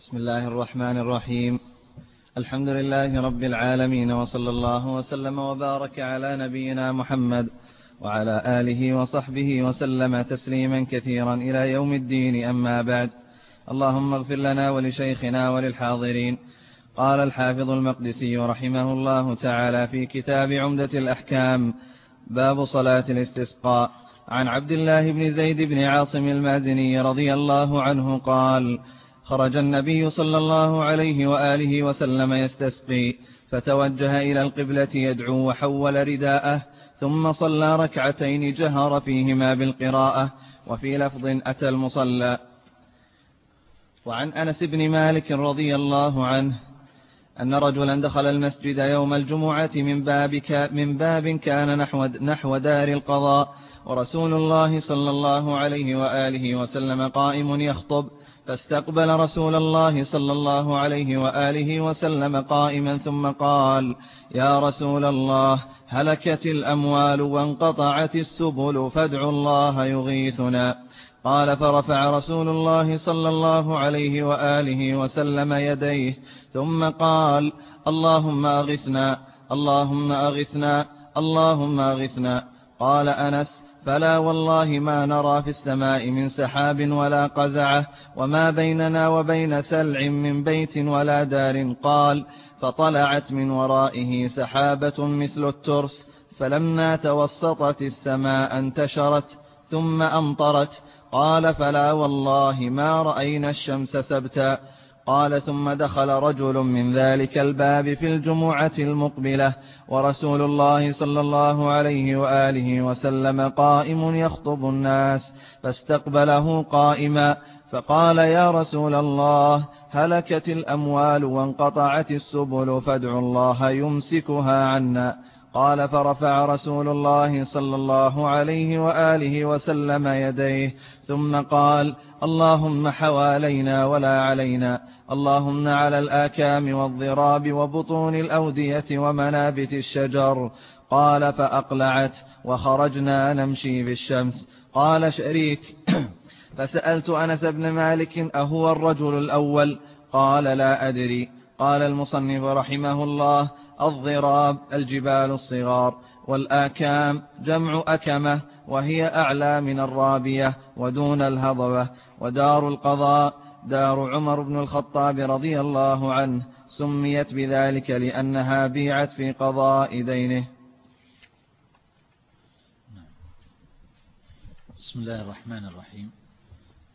بسم الله الرحمن الرحيم. الحمد لله رب العالمين وصلى الله وسلم وبارك على نبينا محمد وعلى آله وصحبه وسلم تسليما كثيرا إلى يوم الدين أما بعد. اللهم اغفر لنا ولشيخنا وللحاضرين. قال الحافظ المقدسي رحمه الله تعالى في كتاب عمدة الأحكام باب صلاة الاستسقاء. عن عبد الله بن زيد بن عاصم المازني رضي الله عنه قال خرج النبي صلى الله عليه وآله وسلم يستسقي فتوجه إلى القبلة يدعو وحول رداءه ثم صلى ركعتين جهر فيهما بالقراءة وفي لفظ أتى المصلى. وعن أنس بن مالك رضي الله عنه أن رجلا دخل المسجد يوم الجمعة من باب, من باب كان نحو, نحو دار القضاء ورسول الله صلى الله عليه وآله وسلم قائم يخطب فاستقبل رسول الله صلى الله عليه وآله وسلم قائما ثم قال يا رسول الله هلكت الأموال وانقطعت السبل فادعوا الله يغيثنا. قال فرفع رسول الله صلى الله عليه وآله وسلم يديه ثم قال اللهم أغثنا اللهم أغثنا اللهم أغثنا. قال أنس فلا والله ما نرى في السماء من سحاب ولا قزعة وما بيننا وبين سلع من بيت ولا دار قال فطلعت من ورائه سحابة مثل الترس فلما توسطت السماء انتشرت ثم أمطرت قال فلا والله ما رأينا الشمس سبتا قال ثم دخل رجل من ذلك الباب في الجمعة المقبلة ورسول الله صلى الله عليه وآله وسلم قائم يخطب الناس فاستقبله قائما فقال يا رسول الله هلكت الأموال وانقطعت السبل فادعوا الله يمسكها عنا. قال فرفع رسول الله صلى الله عليه وآله وسلم يديه ثم قال اللهم حوالينا ولا علينا اللهم على الآكام والضراب وبطون الأودية ومنابت الشجر. قال فأقلعت وخرجنا نمشي بالشمس. قال شريك فسألت أنس بن مالك أهو الرجل الأول؟ قال لا أدري. قال المصنف رحمه الله الضراب الجبال الصغار والآكام جمع أكمة وهي أعلى من الرابية ودون الهضبة ودار القضاء دار عمر بن الخطاب رضي الله عنه سميت بذلك لأنها بيعت في قضاء دينه. بسم الله الرحمن الرحيم.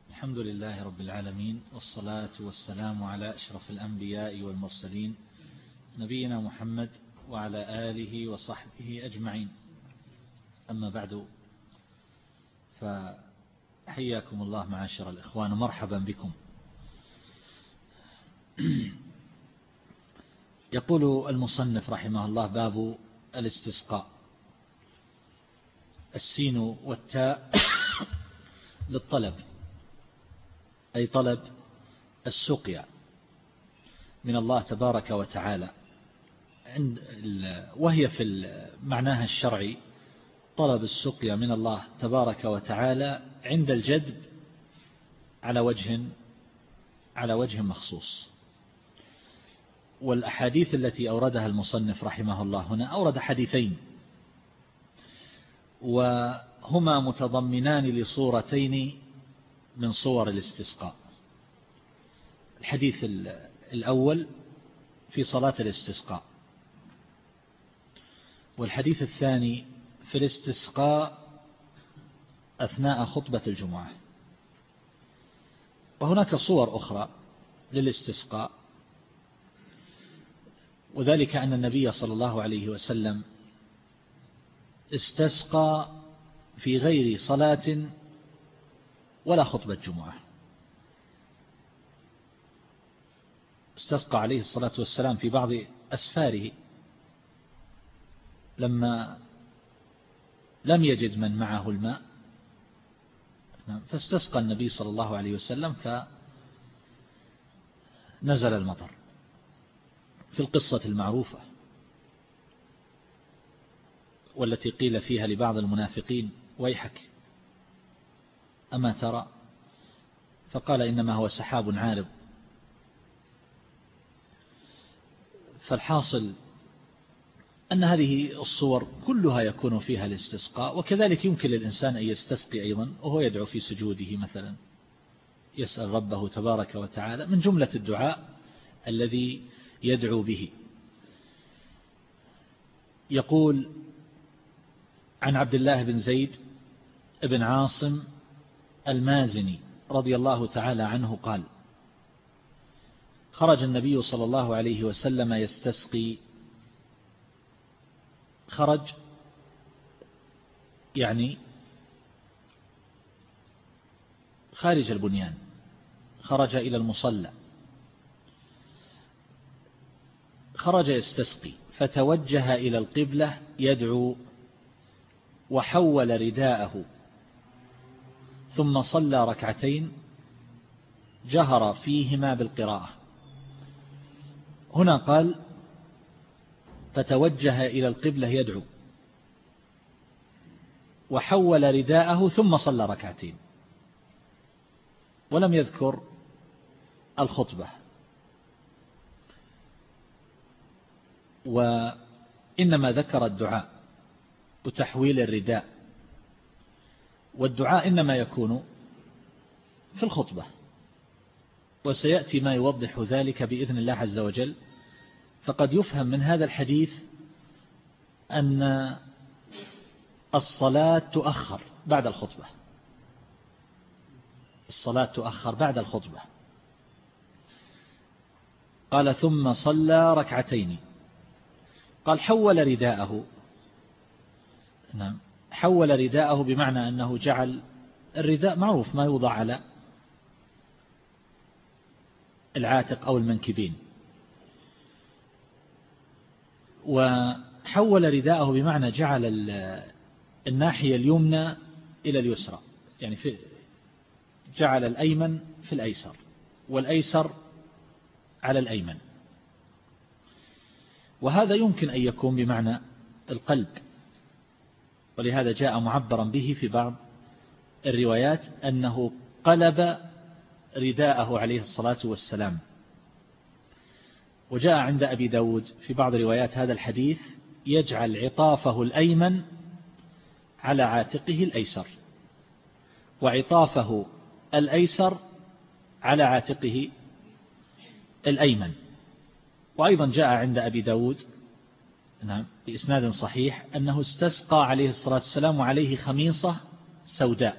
الحمد لله رب العالمين والصلاة والسلام على أشرف الأنبياء والمرسلين نبينا محمد وعلى آله وصحبه أجمعين. أما بعد فحياكم الله معاشر الإخوان مرحبا بكم. يقول المصنف رحمه الله باب الاستسقاء. السين والتاء للطلب أي طلب السقيا من الله تبارك وتعالى. عند وهي في معناها الشرعي طلب السقيا من الله تبارك وتعالى عند الجدب على وجه على وجه مخصوص. والأحاديث التي أوردها المصنف رحمه الله هنا أورد حديثين وهما متضمنان لصورتين من صور الاستسقاء. الحديث الأول في صلاة الاستسقاء. والحديث الثاني في الاستسقاء أثناء خطبة الجمعة. وهناك صور أخرى للاستسقاء وذلك أن النبي صلى الله عليه وسلم استسقى في غير صلاة ولا خطبة جمعة استسقى عليه الصلاة والسلام في بعض أسفاره. لما لم يجد من معه الماء نعم، فاستسقى النبي صلى الله عليه وسلم فنزل المطر. في القصة المعروفة والتي قيل فيها لبعض المنافقين ويحك أما ترى؟ فقال إنما هو سحاب عارض. فالحاصل أن هذه الصور كلها يكون فيها الاستسقاء وكذلك يمكن للإنسان أن يستسقي أيضا وهو يدعو في سجوده مثلا. يسأل ربه تبارك وتعالى من جملة الدعاء الذي يدعو به. يقول عن عبد الله بن زيد بن عاصم المازني رضي الله تعالى عنه قال خرج النبي صلى الله عليه وسلم يستسقي خرج يعني خارج البنيان خرج إلى المصلى. خرج يستسقي فتوجه إلى القبلة يدعو وحول رداءه ثم صلى ركعتين جهر فيهما بالقراءة. هنا قال فتوجه إلى القبلة يدعو. وحول رداءه ثم صلى ركعتين. ولم يذكر الخطبة. وإنما ذكر الدعاء وتحويل الرداء. والدعاء إنما يكون في الخطبة. وسيأتي ما يوضح ذلك بإذن الله عز وجل فقد يفهم من هذا الحديث أن الصلاة تؤخر بعد الخطبة. الصلاة تؤخر بعد الخطبة. قال ثم صلى ركعتين. قال حول رداءه. نعم. حول رداءه بمعنى أنه جعل الرداء معروف ما يوضع على العاتق أو المنكبين. وحول رداءه بمعنى جعل الناحية اليمنى إلى اليسرى. يعني في جعل الأيمن في الأيسر والأيسر على الأيمن. وهذا يمكن أن يكون بمعنى القلب. ولهذا جاء معبرا به في بعض الروايات أنه قلب رداءه عليه الصلاة والسلام. وجاء عند أبي داود في بعض روايات هذا الحديث يجعل عطافه الأيمن على عاتقه الأيسر وعطافه الأيسر على عاتقه الأيمن. وأيضا جاء عند أبي داود نعم بإسناد صحيح أنه استسقى عليه الصلاة والسلام عليه خميصة سوداء.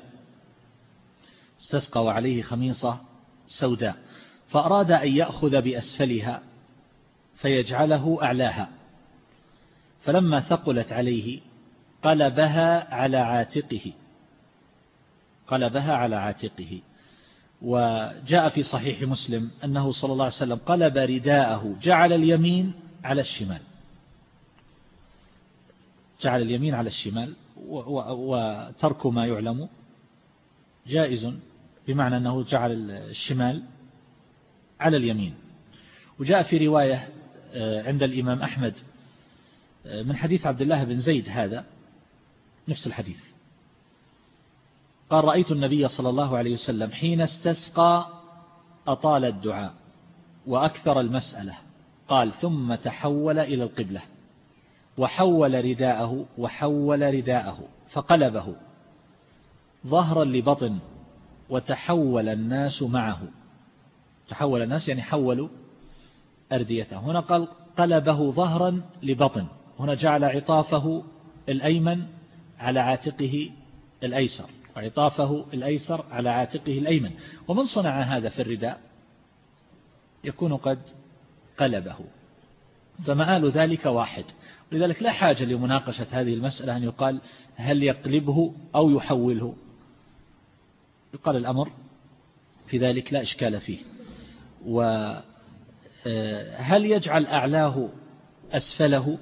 استسقى وعليه خميصة سوداء. فأراد أن يأخذ بأسفلها فيجعله أعلاها. فلما ثقلت عليه قلبها على عاتقه. قلبها على عاتقه. وجاء في صحيح مسلم أنه صلى الله عليه وسلم قلب رداءه جعل اليمين على الشمال. جعل اليمين على الشمال وترك ما يعلم. جائز بمعنى أنه جعل الشمال على اليمين. وجاء في رواية عند الإمام أحمد. آه، من حديث عبد الله بن زيد هذا نفس الحديث. قال رأيت النبي صلى الله عليه وسلم حين استسقى أطال الدعاء وأكثر المسألة. قال ثم تحول إلى القبلة وحول رداءه وحول رداءه فقلبه ظهرا لبطن وتحول الناس معه. تحول الناس يعني حولوا أرديته. هنا قال قلبه ظهرا لبطن. هنا جعل عطافه الأيمن على عاتقه الأيسر. وعطافه الأيسر على عاتقه الأيمن. ومن صنع هذا في الرداء؟ يكون قد قلبه. فمآل ذلك واحد. لذلك لا حاجة لمناقشة هذه المسألة أن يقال هل يقلبه أو يحوله. يقال الأمر في ذلك لا إشكال فيه. وهل آه، يجعل أعلاه أسفله؟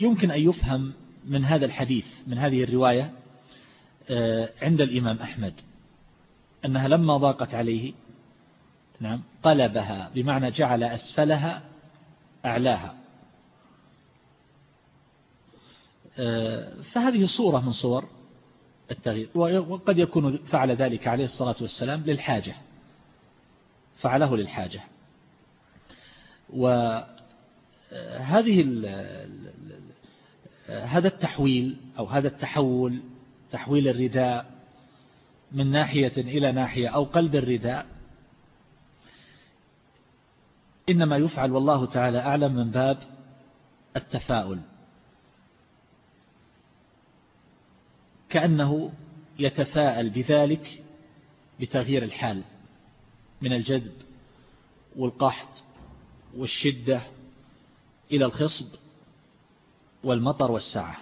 يمكن أن يفهم من هذا الحديث من هذه الرواية آه، عند الإمام أحمد أنها لما ضاقت عليه نعم قلبها بمعنى جعل أسفلها أعلاها. آه، فهذه صورة من صور التغيير وقد يكون فعل ذلك عليه الصلاة والسلام للحاجة فعله للحاجة. وهذه هذا التحويل أو هذا التحول تحويل الرداء من ناحية إلى ناحية أو قلب الرداء إنما يفعل والله تعالى أعلم من باب التفاؤل. كأنه يتفاءل بذلك بتغيير الحال من الجذب والقحط والشدة إلى الخصب والمطر والسعة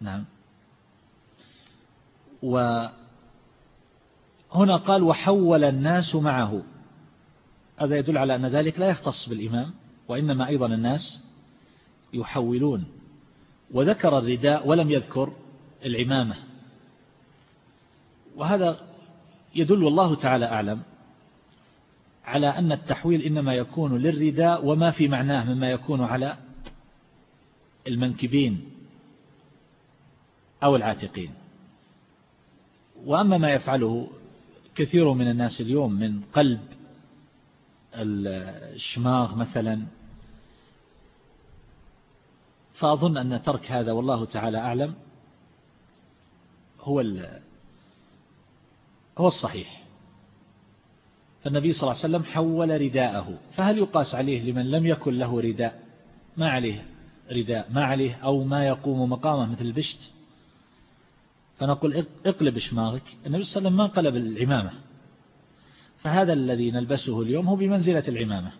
نعم. وهنا قال وحول الناس معه. هذا يدل على أن ذلك لا يختص بالإمام وإنما أيضا الناس يحولون. وذكر الرداء ولم يذكر العمامة. وهذا يدل الله تعالى أعلم على أن التحويل إنما يكون للرداء وما في معناه مما يكون على المنكبين أو العاتقين. وأما ما يفعله كثير من الناس اليوم من قلب الشماغ مثلا فأظن أن ترك هذا والله تعالى أعلم هو هو الصحيح. فالنبي صلى الله عليه وسلم حول رداءه. فهل يقاس عليه لمن لم يكن له رداء؟ ما عليه رداء؟ ما عليه أو ما يقوم مقامه مثل البشت؟ فنقول اقلب شماغك. النبي صلى الله عليه وسلم ما قلب العمامة. فهذا الذي نلبسه اليوم هو بمنزلة العمامة.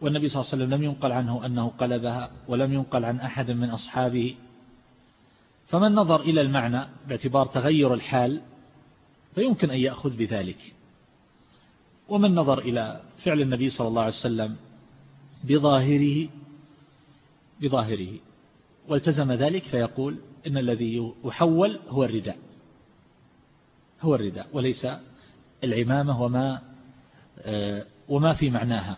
والنبي صلى الله عليه وسلم لم ينقل عنه أنه قلبها ولم ينقل عن أحد من أصحابه. فمن نظر إلى المعنى باعتبار تغير الحال فيمكن أن يأخذ بذلك. ومن نظر إلى فعل النبي صلى الله عليه وسلم بظاهره بظاهره. والتزم ذلك فيقول إن الذي يحول هو الرداء. هو الرداء وليس العمامة وما آه، وما في معناها.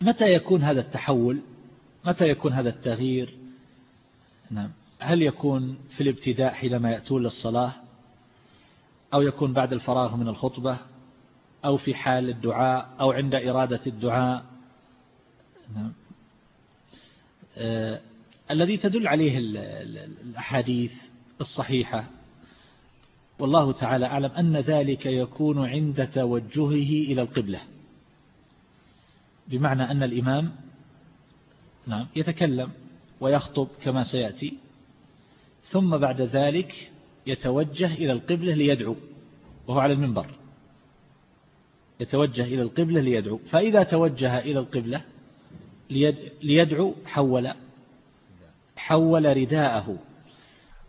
متى يكون هذا التحول؟ متى يكون هذا التغيير؟ نعم. هل يكون في الابتداء حينما يأتون للصلاة؟ أو يكون بعد الفراغ من الخطبة؟ أو في حال الدعاء أو عند إرادة الدعاء. نعم. آه الذي تدل عليه الأحاديث الصحيحة. والله تعالى أعلم أن ذلك يكون عند توجهه إلى القبلة. بمعنى أن الإمام نعم يتكلم ويخطب كما سيأتي ثم بعد ذلك يتوجه إلى القبلة ليدعو وهو على المنبر. يتوجه إلى القبلة ليدعو. فإذا توجه إلى القبلة ليدعو حول حول رداءه.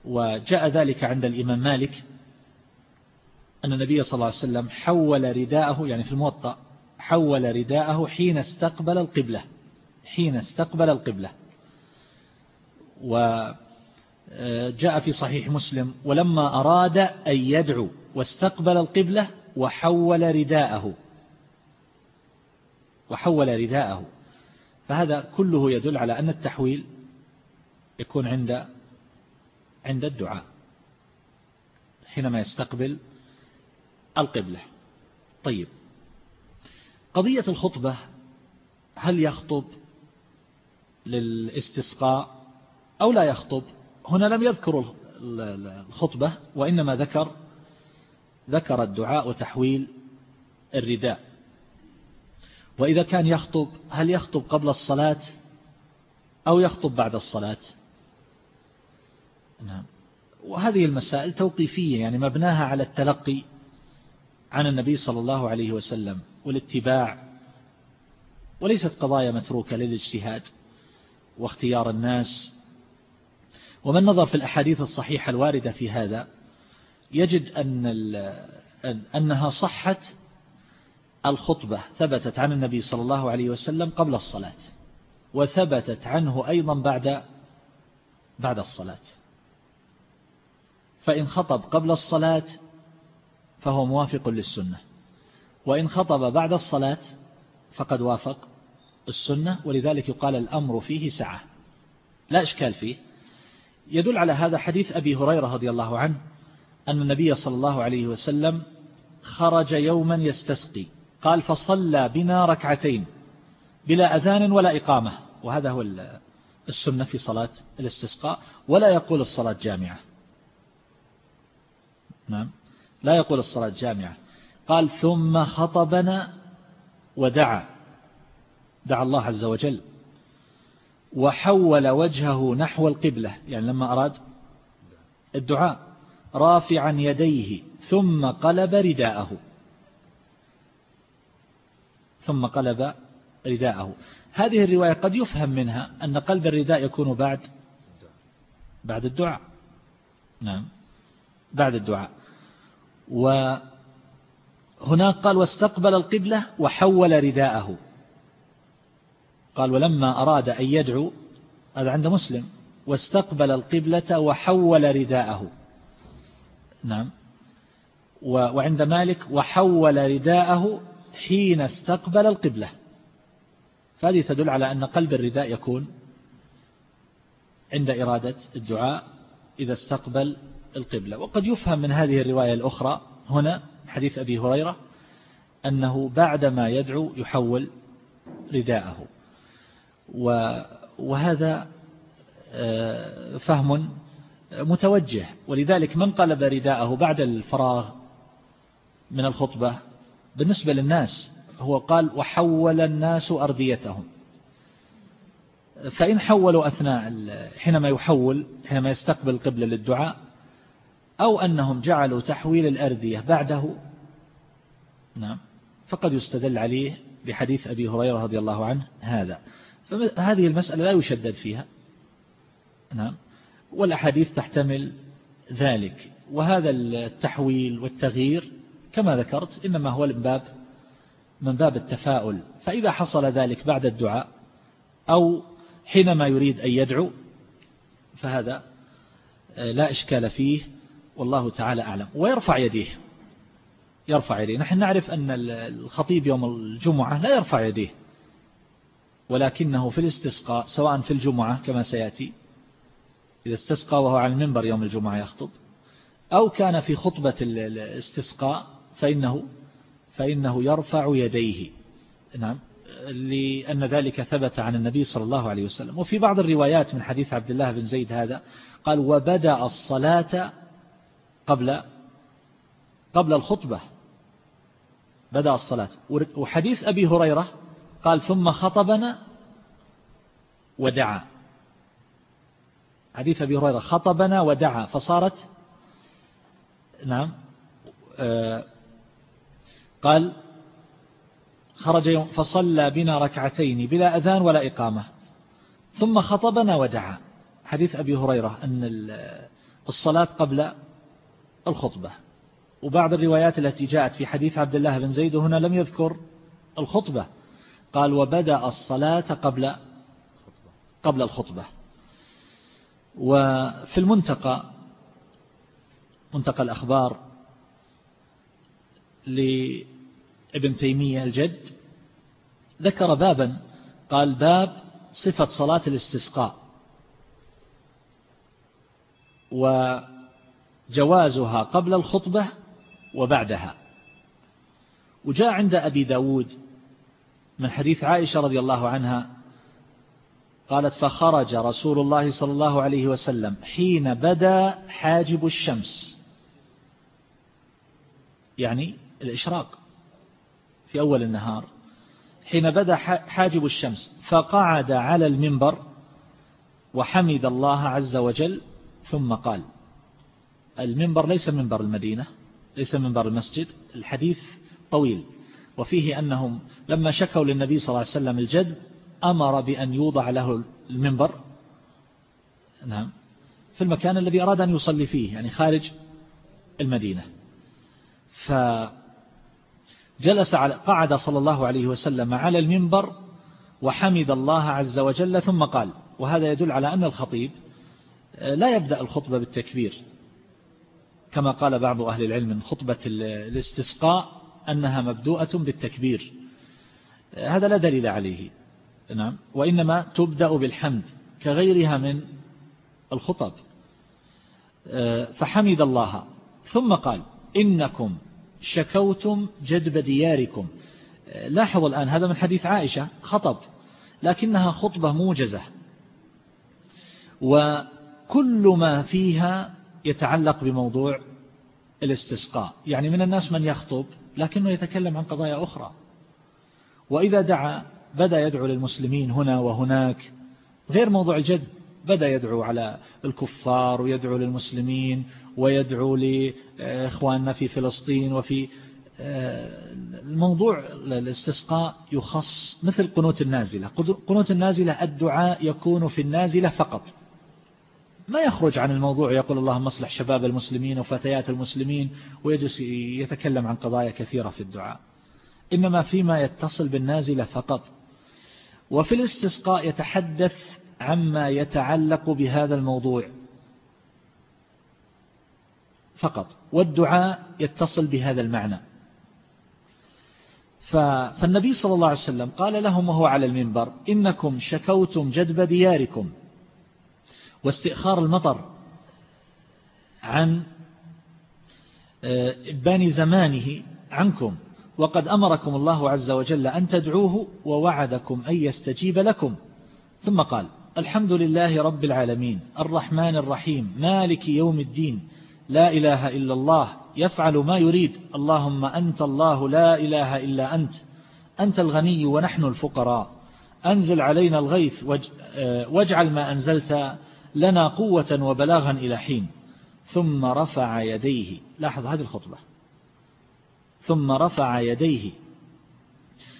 وجاء ذلك عند الإمام مالك أن النبي صلى الله عليه وسلم حول رداءه يعني في الموطأ حول رداءه حين استقبل القبلة. حين استقبل القبلة. وجاء في صحيح مسلم ولما أراد أن يدعو واستقبل القبلة وحول رداءه. وحول رداءه. فهذا كله يدل على أن التحويل يكون عند عند الدعاء حينما يستقبل القبلة. طيب. قضية الخطبة هل يخطب للاستسقاء أو لا يخطب؟ هنا لم يذكر الخطبة وإنما ذكر ذكر الدعاء وتحويل الرداء. وإذا كان يخطب هل يخطب قبل الصلاة أو يخطب بعد الصلاة؟ نعم. وهذه المسائل توقيفية يعني مبناها على التلقي عن النبي صلى الله عليه وسلم والاتباع. وليست قضايا متروكة للاجتهاد واختيار الناس. ومن نظر في الأحاديث الصحيحة الواردة في هذا يجد أن أنها صحت الخطبة ثبتت عن النبي صلى الله عليه وسلم قبل الصلاة وثبتت عنه أيضا بعد بعد الصلاة. فإن خطب قبل الصلاة فهو موافق للسنة وإن خطب بعد الصلاة فقد وافق السنة ولذلك يقال الأمر فيه سعة. لا إشكال فيه. يدل على هذا حديث أبي هريرة رضي الله عنه أن النبي صلى الله عليه وسلم خرج يوما يستسقي. قال فصلى بنا ركعتين بلا أذان ولا إقامة. وهذا هو السنة في صلاة الاستسقاء. ولا يقول الصلاة جامعة. نعم. لا يقول الصلاة جامعة. قال ثم خطبنا ودعا. دعا الله عز وجل. وحول وجهه نحو القبلة. يعني لما أراد الدعاء. رافعا يديه ثم قلب رداءه. ثم قلب رداءه. هذه الرواية قد يفهم منها أن قلب الرداء يكون بعد بعد الدعاء. نعم بعد الدعاء. وهناك قال واستقبل القبلة وحول رداءه. قال ولما أراد أن يدعو هذا عند مسلم واستقبل القبلة وحول رداءه. نعم. وعند مالك وحول رداءه حين استقبل القبلة. فهذه تدل على أن قلب الرداء يكون عند إرادة الدعاء إذا استقبل القبلة. وقد يفهم من هذه الرواية الأخرى هنا حديث أبي هريرة أنه بعدما يدعو يحول رداءه. وهذا آه، فهم متوجه. ولذلك من قلب رداءه بعد الفراغ من الخطبة؟ بالنسبة للناس هو قال وحول الناس أرديتهم فإن حولوا أثناء حينما يحول حينما يستقبل القبلة للدعاء أو أنهم جعلوا تحويل الأردية بعده نعم فقد يستدل عليه بحديث أبي هريرة رضي الله عنه هذا. فهذه المسألة لا يشدد فيها. نعم. والأحاديث تحتمل ذلك. وهذا التحويل والتغيير كما ذكرت إنما هو من باب من باب التفاؤل. فإذا حصل ذلك بعد الدعاء أو حينما يريد أن يدعو فهذا لا إشكال فيه. والله تعالى أعلم. ويرفع يديه. يرفع يديه. نحن نعرف أن الخطيب يوم الجمعة لا يرفع يديه. ولكنه في الاستسقاء سواء في الجمعة كما سيأتي إذا استسقى وهو على المنبر يوم الجمعة يخطب أو كان في خطبة الاستسقاء فإنه فإنه يرفع يديه. نعم. لأن ذلك ثبت عن النبي صلى الله عليه وسلم. وفي بعض الروايات من حديث عبد الله بن زيد هذا قال وبدأ الصلاة قبل قبل الخطبة. بدأ الصلاة. وحديث أبي هريرة قال ثم خطبنا ودعا. حديث أبي هريرة خطبنا ودعا فصارت نعم آه، قال خرج يوم فصلى بنا ركعتين بلا أذان ولا إقامة. ثم خطبنا ودعا. حديث أبي هريرة أن الصلاة قبل الخطبة. وبعض الروايات التي جاءت في حديث عبد الله بن زيد هنا لم يذكر الخطبة. قال وبدأ الصلاة قبل قبل الخطبة. وفي المنتقى منتقى الأخبار لابن تيمية الجد ذكر بابا قال باب صفة صلاة الاستسقاء وجوازها قبل الخطبة وبعدها. وجاء عند أبي داود من حديث عائشة رضي الله عنها قالت فخرج رسول الله صلى الله عليه وسلم حين بدا حاجب الشمس. يعني الإشراق في أول النهار. حين بدا حاجب الشمس فقعد على المنبر وحمد الله عز وجل ثم قال المنبر ليس منبر المدينة ليس منبر المسجد الحديث طويل وفيه أنهم لما شكوا للنبي صلى الله عليه وسلم الجد أمر بأن يوضع له المنبر. نعم. في المكان الذي أراد أن يصلي فيه يعني خارج المدينة. فجلس على قعد صلى الله عليه وسلم على المنبر وحمد الله عز وجل ثم قال وهذا يدل على أن الخطيب لا يبدأ الخطبة بالتكبير كما قال بعض أهل العلم من خطبة الاستسقاء أنها مبدوءة بالتكبير. هذا لا دليل عليه. نعم. وإنما تبدأ بالحمد كغيرها من الخطب. فحمد الله. ثم قال إنكم شكوتم جدب دياركم. لاحظ الآن هذا من حديث عائشة خطب لكنها خطبة موجزة. وكل ما فيها يتعلق بموضوع الاستسقاء. يعني من الناس من يخطب لكنه يتكلم عن قضايا أخرى. وإذا دعا بدأ يدعو للمسلمين هنا وهناك. غير موضوع الجد بدأ يدعو على الكفار ويدعو للمسلمين ويدعو لإخواننا في فلسطين وفي آه، الموضوع الاستسقاء يخص مثل قنوت النازلة. قنوت النازلة الدعاء يكون في النازلة فقط. ما يخرج عن الموضوع يقول اللهم اصلح شباب المسلمين وفتيات المسلمين ويجلس يتكلم عن قضايا كثيرة في الدعاء. إنما فيما يتصل بالنازلة فقط. وفي الاستسقاء يتحدث عما يتعلق بهذا الموضوع فقط والدعاء يتصل بهذا المعنى. فالنبي صلى الله عليه وسلم قال لهم وهو على المنبر إنكم شكوتم جدب دياركم. واستئخار المطر عن آه، إبان زمانه عنكم. وقد أمركم الله عز وجل أن تدعوه ووعدكم أن يستجيب لكم. ثم قال الحمد لله رب العالمين الرحمن الرحيم مالك يوم الدين لا إله إلا الله يفعل ما يريد اللهم أنت الله لا إله إلا أنت أنت الغني ونحن الفقراء أنزل علينا الغيث آه، واجعل ما أنزلت لنا قوة وبلاغا إلى حين. ثم رفع يديه. لاحظ هذه الخطبة. ثم رفع يديه.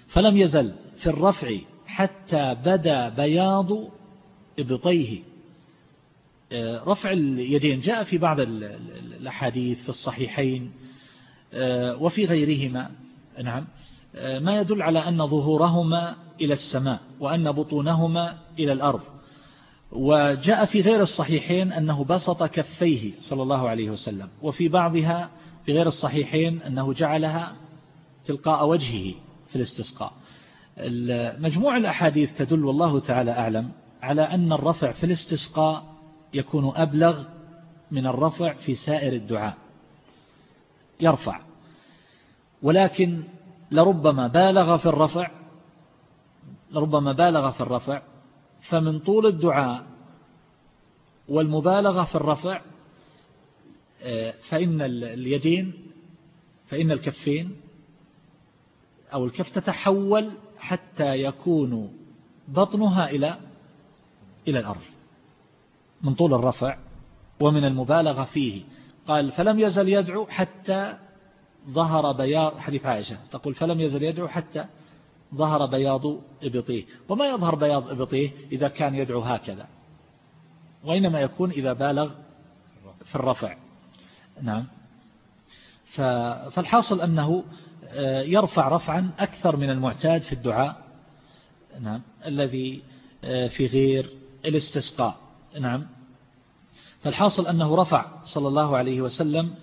فلم يزل في الرفع حتى بدا بياض إبطيه. آه، رفع اليدين جاء في بعض الأحاديث في الصحيحين. آه، وفي غيرهما. نعم. آه، ما يدل على أن ظهورهما إلى السماء وأن بطونهما إلى الأرض. وجاء في غير الصحيحين أنه بسط كفيه صلى الله عليه وسلم. وفي بعضها في غير الصحيحين أنه جعلها تلقاء وجهه في الاستسقاء. مجموع الأحاديث تدل والله تعالى أعلم على أن الرفع في الاستسقاء يكون أبلغ من الرفع في سائر الدعاء. يرفع. ولكن لربما بالغ في الرفع لربما بالغ في الرفع فمن طول الدعاء والمبالغة في الرفع فإن اليدين فإن الكفين أو الكف تتحول حتى يكون بطنها إلى إلى الأرض من طول الرفع ومن المبالغة فيه. قال فلم يزل يدعو حتى ظهر بياض حديث عائشة تقول فلم يزل يدعو حتى ظهر بياض إبطيه. وما يظهر بياض إبطيه إذا كان يدعو هكذا وإنما يكون إذا بالغ في الرفع. نعم. فالحاصل أنه آه، يرفع رفعا أكثر من المعتاد في الدعاء نعم الذي آه، في غير الاستسقاء نعم. فالحاصل أنه رفع صلى الله عليه وسلم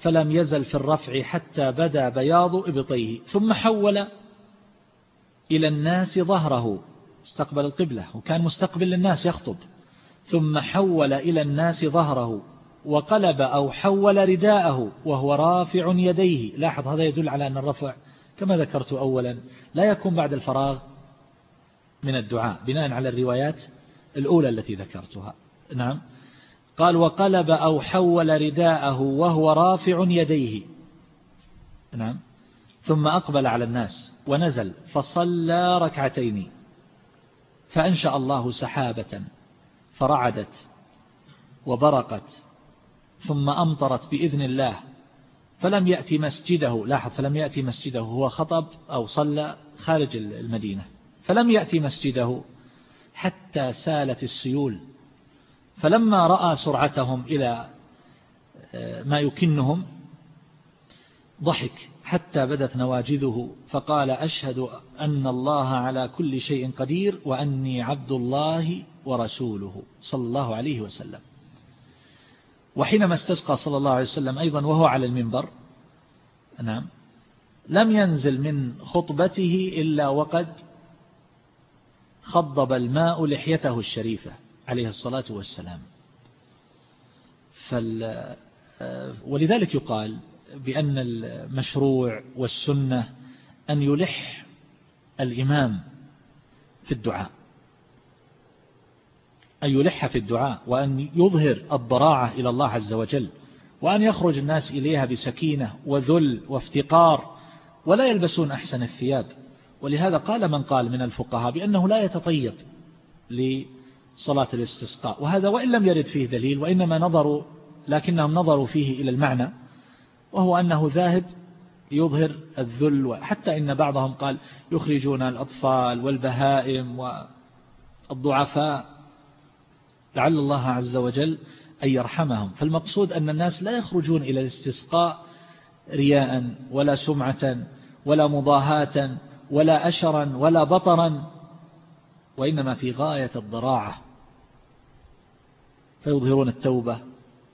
فلم يزل في الرفع حتى بدا بياض إبطيه ثم حول إلى الناس ظهره استقبل القبلة وكان مستقبل للناس يخطب ثم حول إلى الناس ظهره وقلب أو حول رداءه وهو رافع يديه. لاحظ هذا يدل على أن الرفع كما ذكرت أولا لا يكون بعد الفراغ من الدعاء بناء على الروايات الأولى التي ذكرتها. نعم. قال وقلب أو حول رداءه وهو رافع يديه. نعم. ثم أقبل على الناس ونزل فصلى ركعتين. فأنشأ الله سحابة فرعدت وبرقت. ثم أمطرت بإذن الله فلم يأتي مسجده لاحظ فلم يأتي مسجده هو خطب أو صلى خارج المدينة فلم يأتي مسجده حتى سالت السيول فلما رأى سرعتهم إلى آه، ما يكنهم ضحك حتى بدت نواجذه فقال أشهد أن الله على كل شيء قدير وأني عبد الله ورسوله صلى الله عليه وسلم. وحينما استسقى صلى الله عليه وسلم أيضا وهو على المنبر نعم لم ينزل من خطبته إلا وقد خضب الماء لحيته الشريفة عليه الصلاة والسلام. فال ولذلك يقال بأن المشروع والسنة أن يلح الإمام في الدعاء. أن يلح في الدعاء وأن يظهر الضراعة إلى الله عز وجل وأن يخرج الناس إليها بسكينة وذل وافتقار ولا يلبسون أحسن الثياب. ولهذا قال من قال من الفقهاء بأنه لا يتطيب لصلاة الاستسقاء. وهذا وإن لم يرد فيه دليل وإنما نظروا لكنهم نظروا فيه إلى المعنى وهو أنه ذاهب يظهر الذل. حتى إن بعضهم قال يخرجون الأطفال والبهائم والضعفاء. لعل الله عز وجل أن يرحمهم. فالمقصود أن الناس لا يخرجون إلى الاستسقاء رياء ولا سمعة ولا مضاهاة ولا أشرا ولا بطرا وإنما في غاية الضراعة. فيظهرون التوبة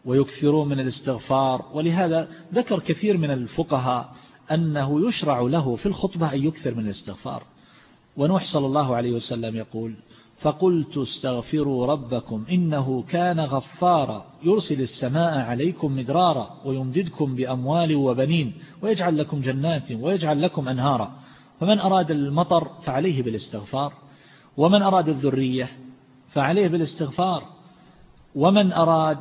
ويكثرون من الاستغفار. ولهذا ذكر كثير من الفقهاء أنه يشرع له في الخطبة أن يكثر من الاستغفار. ونوح صلى الله عليه وسلم يقول فقلت استغفروا ربكم إنه كان غفارا يرسل السماء عليكم مدرارا ويمددكم بأموال وبنين ويجعل لكم جنات ويجعل لكم أنهارا. فمن أراد المطر فعليه بالاستغفار ومن أراد الذرية فعليه بالاستغفار ومن أراد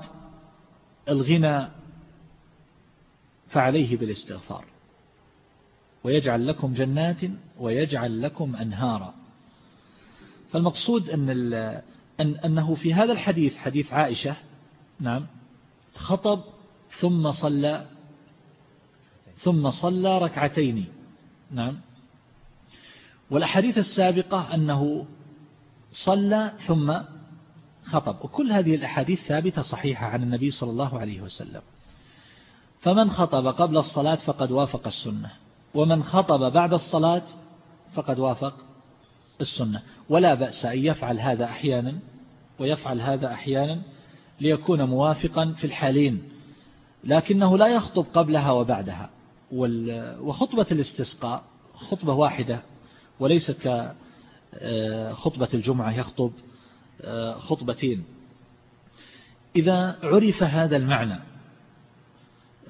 الغنى فعليه بالاستغفار. ويجعل لكم جنات ويجعل لكم أنهارا. فالمقصود أن أن أنه في هذا الحديث حديث عائشة نعم خطب ثم صلى ثم صلى ركعتين نعم. والأحاديث السابقة أنه صلى ثم خطب وكل هذه الأحاديث ثابتة صحيحة عن النبي صلى الله عليه وسلم. فمن خطب قبل الصلاة فقد وافق السنة ومن خطب بعد الصلاة فقد وافق السنة. ولا بأس أن يفعل هذا أحيانا ويفعل هذا أحيانا ليكون موافقا في الحالين لكنه لا يخطب قبلها وبعدها. وخطبة الاستسقاء خطبة واحدة وليست كخطبة الجمعة يخطب خطبتين. إذا عرف هذا المعنى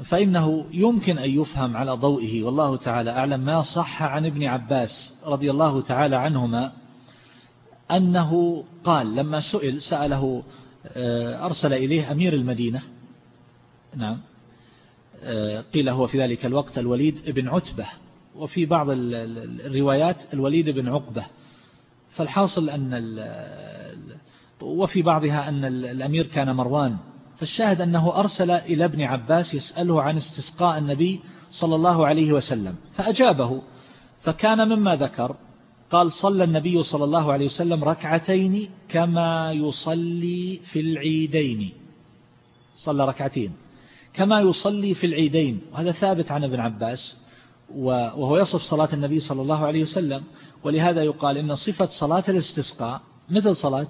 فإنه يمكن أن يفهم على ضوئه. والله تعالى أعلم ما صح عن ابن عباس رضي الله تعالى عنهما أنه قال لما سئل سأله آه، أرسل إليه أمير المدينة نعم آه، قيل هو في ذلك الوقت الوليد بن عتبة وفي بعض الروايات الوليد بن عقبة. فالحاصل أن وفي بعضها أن الأمير كان مروان. فالشاهد أنه أرسل إلى ابن عباس يسأله عن استسقاء النبي صلى الله عليه وسلم فأجابه فكان مما ذكر قال صلى النبي صلى الله عليه وسلم ركعتين كما يصلي في العيدين. صلى ركعتين كما يصلي في العيدين. وهذا ثابت عن ابن عباس وهو يصف صلاة النبي صلى الله عليه وسلم ولهذا يقال إن صفة صلاة الاستسقاء مثل صلاة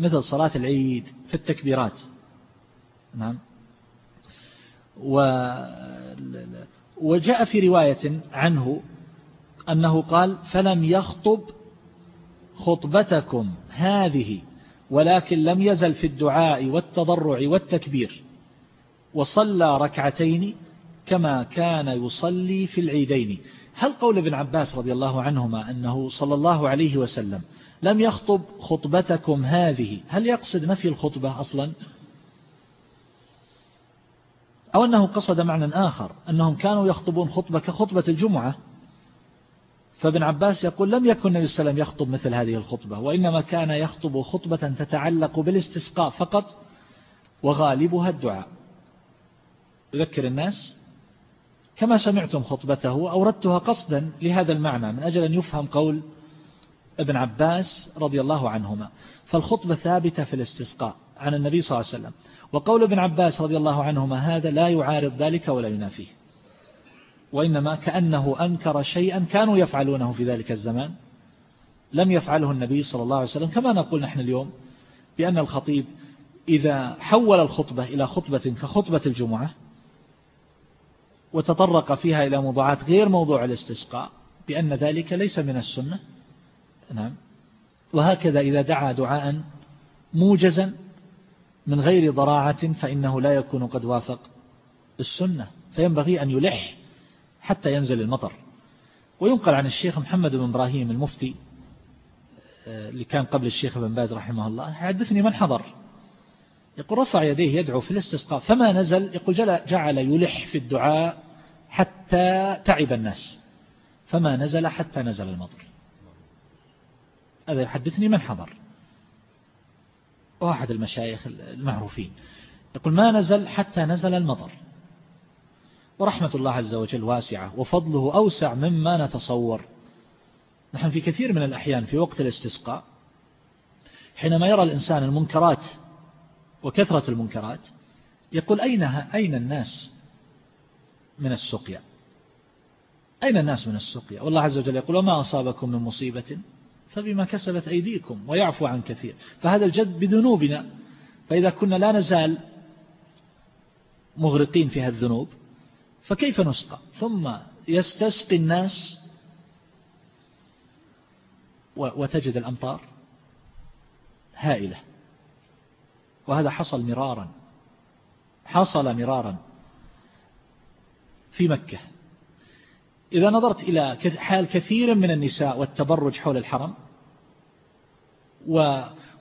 مثل صلاة العيد في التكبيرات. نعم. و وجاء في رواية عنه أنه قال فلم يخطب خطبتكم هذه ولكن لم يزل في الدعاء والتضرع والتكبير وصلى ركعتين كما كان يصلي في العيدين. هل قول ابن عباس رضي الله عنهما أنه صلى الله عليه وسلم لم يخطب خطبتكم هذه هل يقصد نفي الخطبة أصلا؟ أو أنه قصد معنى آخر أنهم كانوا يخطبون خطبة كخطبة الجمعة. فابن عباس يقول لم يكن النبي صلى الله عليه وسلم يخطب مثل هذه الخطبة وإنما كان يخطب خطبة تتعلق بالاستسقاء فقط وغالبها الدعاء. يذكر الناس؟ كما سمعتم خطبته أوردتها قصدا لهذا المعنى من أجل أن يفهم قول ابن عباس رضي الله عنهما. فالخطبة ثابتة في الاستسقاء عن النبي صلى الله عليه وسلم. وقول ابن عباس رضي الله عنهما هذا لا يعارض ذلك ولا ينافيه. وإنما كأنه أنكر شيئا كانوا يفعلونه في ذلك الزمان. لم يفعله النبي صلى الله عليه وسلم كما نقول نحن اليوم بأن الخطيب إذا حول الخطبة إلى خطبة كخطبة الجمعة وتطرق فيها إلى موضوعات غير موضوع الاستسقاء بأن ذلك ليس من السنة. نعم. وهكذا إذا دعا دعاء موجزا من غير ضراعة فإنه لا يكون قد وافق السنة فينبغي أن يلح حتى ينزل المطر. وينقل عن الشيخ محمد بن إبراهيم المفتي آه، اللي كان قبل الشيخ بن باز رحمه الله حدثني من حضر. يقول رفع يديه يدعو في الاستسقاء فما نزل؟ يقول جعل يلح في الدعاء حتى تعب الناس. فما نزل حتى نزل المطر. هذا يحدثني من حضر. واحد المشايخ المعروفين. يقول ما نزل حتى نزل المطر. ورحمة الله عز وجل واسعة وفضله أوسع مما نتصور. نحن في كثير من الأحيان في وقت الاستسقاء حينما يرى الإنسان المنكرات وكثرة المنكرات يقول أين أين الناس من السقيا؟ أين الناس من السقيا؟ والله عز وجل يقول وما أصابكم من مصيبة؟ فبما كسبت أيديكم ويعفو عن كثير. فهذا الجد بذنوبنا. فإذا كنا لا نزال مغرقين في الذنوب فكيف نسقى؟ ثم يستسقي الناس وتجد الأمطار هائلة. وهذا حصل مرارا. حصل مرارا في مكة. إذا نظرت إلى حال كثير من النساء والتبرج حول الحرم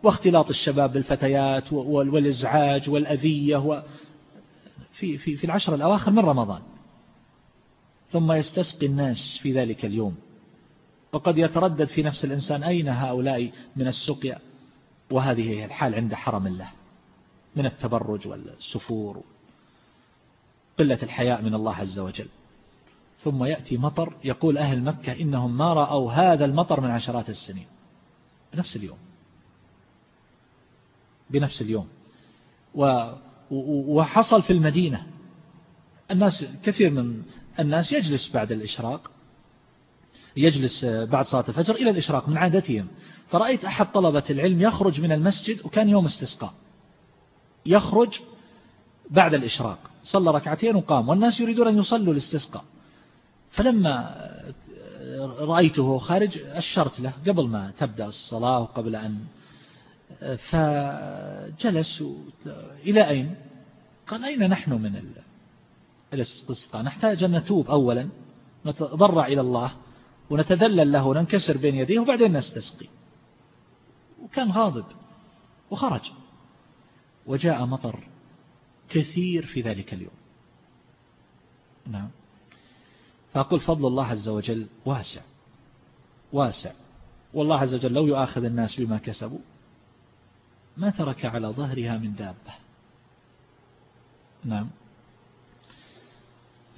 واختلاط الشباب بالفتيات والإزعاج والأذية في, في, في العشر الأواخر من رمضان. ثم يستسقي الناس في ذلك اليوم. وقد يتردد في نفس الإنسان أين هؤلاء من السقيا. وهذه هي الحال عند حرم الله. من التبرج والسفور. قلة الحياء من الله عز وجل. ثم يأتي مطر. يقول أهل مكة إنهم ما رأوا هذا المطر من عشرات السنين. بنفس اليوم. بنفس اليوم. وحصل في المدينة. الناس كثير من الناس يجلس بعد الإشراق يجلس بعد صلاة الفجر إلى الإشراق من عادتهم. فرأيت أحد طلبة العلم يخرج من المسجد وكان يوم استسقاء. يخرج بعد الإشراق. صلى ركعتين وقام. والناس يريدون أن يصلوا الاستسقاء. فلما رأيته خارج أشرت له. قبل ما تبدأ الصلاة وقبل أن فجلس إلى أين؟ قال أين نحن من الاستسقاء نحتاج أن نتوب أولا نتضرع إلى الله ونتذلل له وننكسر بين يديه وبعدين نستسقي. وكان غاضب وخرج. وجاء مطر كثير في ذلك اليوم. نعم. فأقول فضل الله عز وجل واسع واسع. والله عز وجل لو يؤاخذ الناس بما كسبوا ما ترك على ظهرها من دابة. نعم.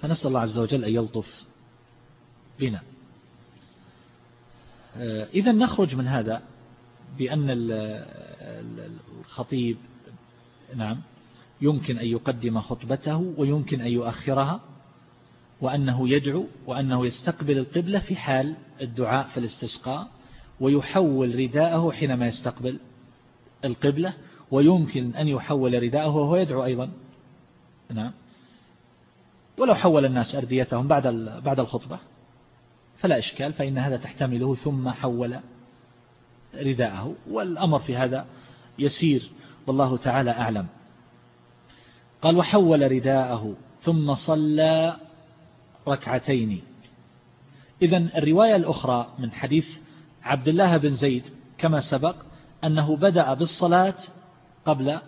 فنسأل الله عز وجل أن يلطف بنا. آه، إذا نخرج من هذا بأن الخطيب نعم يمكن أن يقدم خطبته ويمكن أن يؤخرها وأنه يدعو وأنه يستقبل القبلة في حال الدعاء في الاستسقاء ويحول رداءه حينما يستقبل. القبلة ويمكن أن يحول رداءه وهو يدعو أيضا. نعم. ولو حول الناس أرديتهم بعد بعد الخطبة فلا إشكال فإن هذا تحتمله ثم حول رداءه. والأمر في هذا يسير والله تعالى أعلم. قال وحول رداءه ثم صلى ركعتين. إذا الرواية الأخرى من حديث عبد الله بن زيد كما سبق أنه بدأ بالصلاة قبل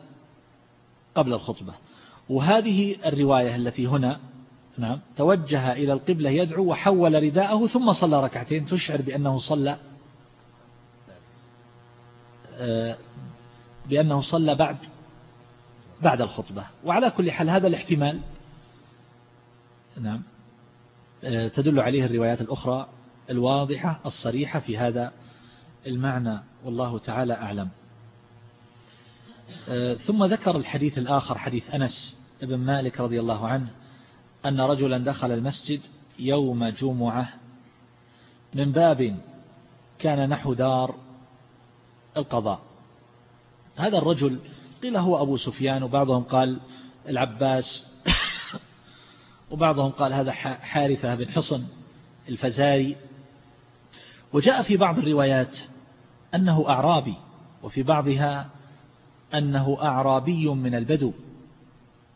قبل الخطبة. وهذه الرواية التي هنا نعم توجه إلى القبلة يدعو وحول رداءه ثم صلى ركعتين. تشعر بأنه صلى آه، بأنه صلى بعد بعد الخطبة. وعلى كل حال هذا الاحتمال نعم آه، تدل عليه الروايات الأخرى الواضحة الصريحة في هذا المعنى. والله تعالى أعلم. آه، ثم ذكر الحديث الآخر حديث أنس بن مالك رضي الله عنه أن رجلا دخل المسجد يوم جمعة من باب كان نحو دار القضاء. هذا الرجل قيل هو أبو سفيان وبعضهم قال العباس وبعضهم قال هذا حارثة بن حصن الفزاري. وجاء في بعض الروايات أنه أعرابي وفي بعضها أنه أعرابي من البدو.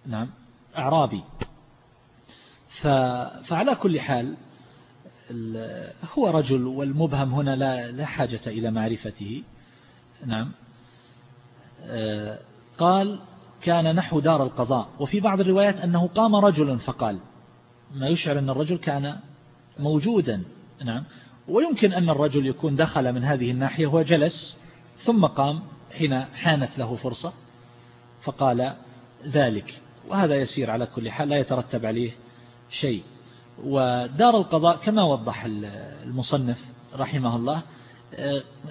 نعم أعرابي. فعلى كل حال هو رجل والمبهم هنا لا, لا حاجة إلى معرفته. نعم. آه، قال كان نحو دار القضاء. وفي بعض الروايات أنه قام رجل فقال. ما يشعر أن الرجل كان موجودا. نعم. ويمكن أن الرجل يكون دخل من هذه الناحية وجلس ثم قام حين حانت له فرصة فقال ذلك. وهذا يسير على كل حال لا يترتب عليه شيء. ودار القضاء كما وضح المصنف رحمه الله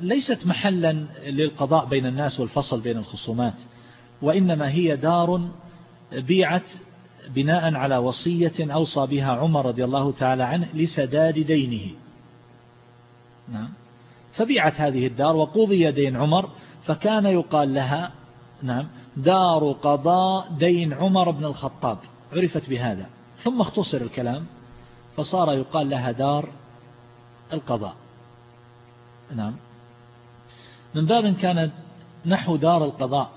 ليست محلا للقضاء بين الناس والفصل بين الخصومات وإنما هي دار بيعت بناء على وصية أوصى بها عمر رضي الله تعالى عنه لسداد دينه. نعم. فبيعت هذه الدار وقضي دين عمر فكان يقال لها نعم دار قضاء دين عمر بن الخطاب. عرفت بهذا. ثم اختصر الكلام فصار يقال لها دار القضاء. نعم. من باب كان نحو دار القضاء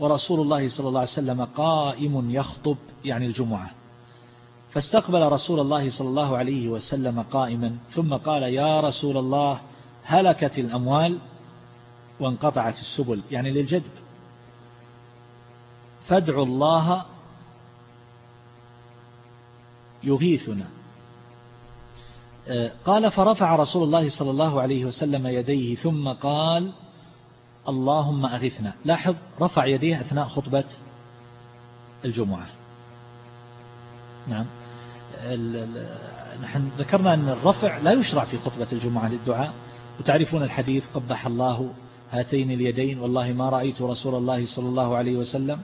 ورسول الله صلى الله عليه وسلم قائم يخطب يعني الجمعة. فاستقبل رسول الله صلى الله عليه وسلم قائما ثم قال يا رسول الله هلكت الأموال وانقطعت السبل. يعني للجدب فادعوا الله يغيثنا. قال فرفع رسول الله صلى الله عليه وسلم يديه ثم قال اللهم أغثنا. لاحظ رفع يديه أثناء خطبة الجمعة. نعم. نحن ذكرنا أن الرفع لا يشرع في خطبة الجمعة للدعاء. وتعرفون الحديث قبح الله هاتين اليدين والله ما رأيت رسول الله صلى الله عليه وسلم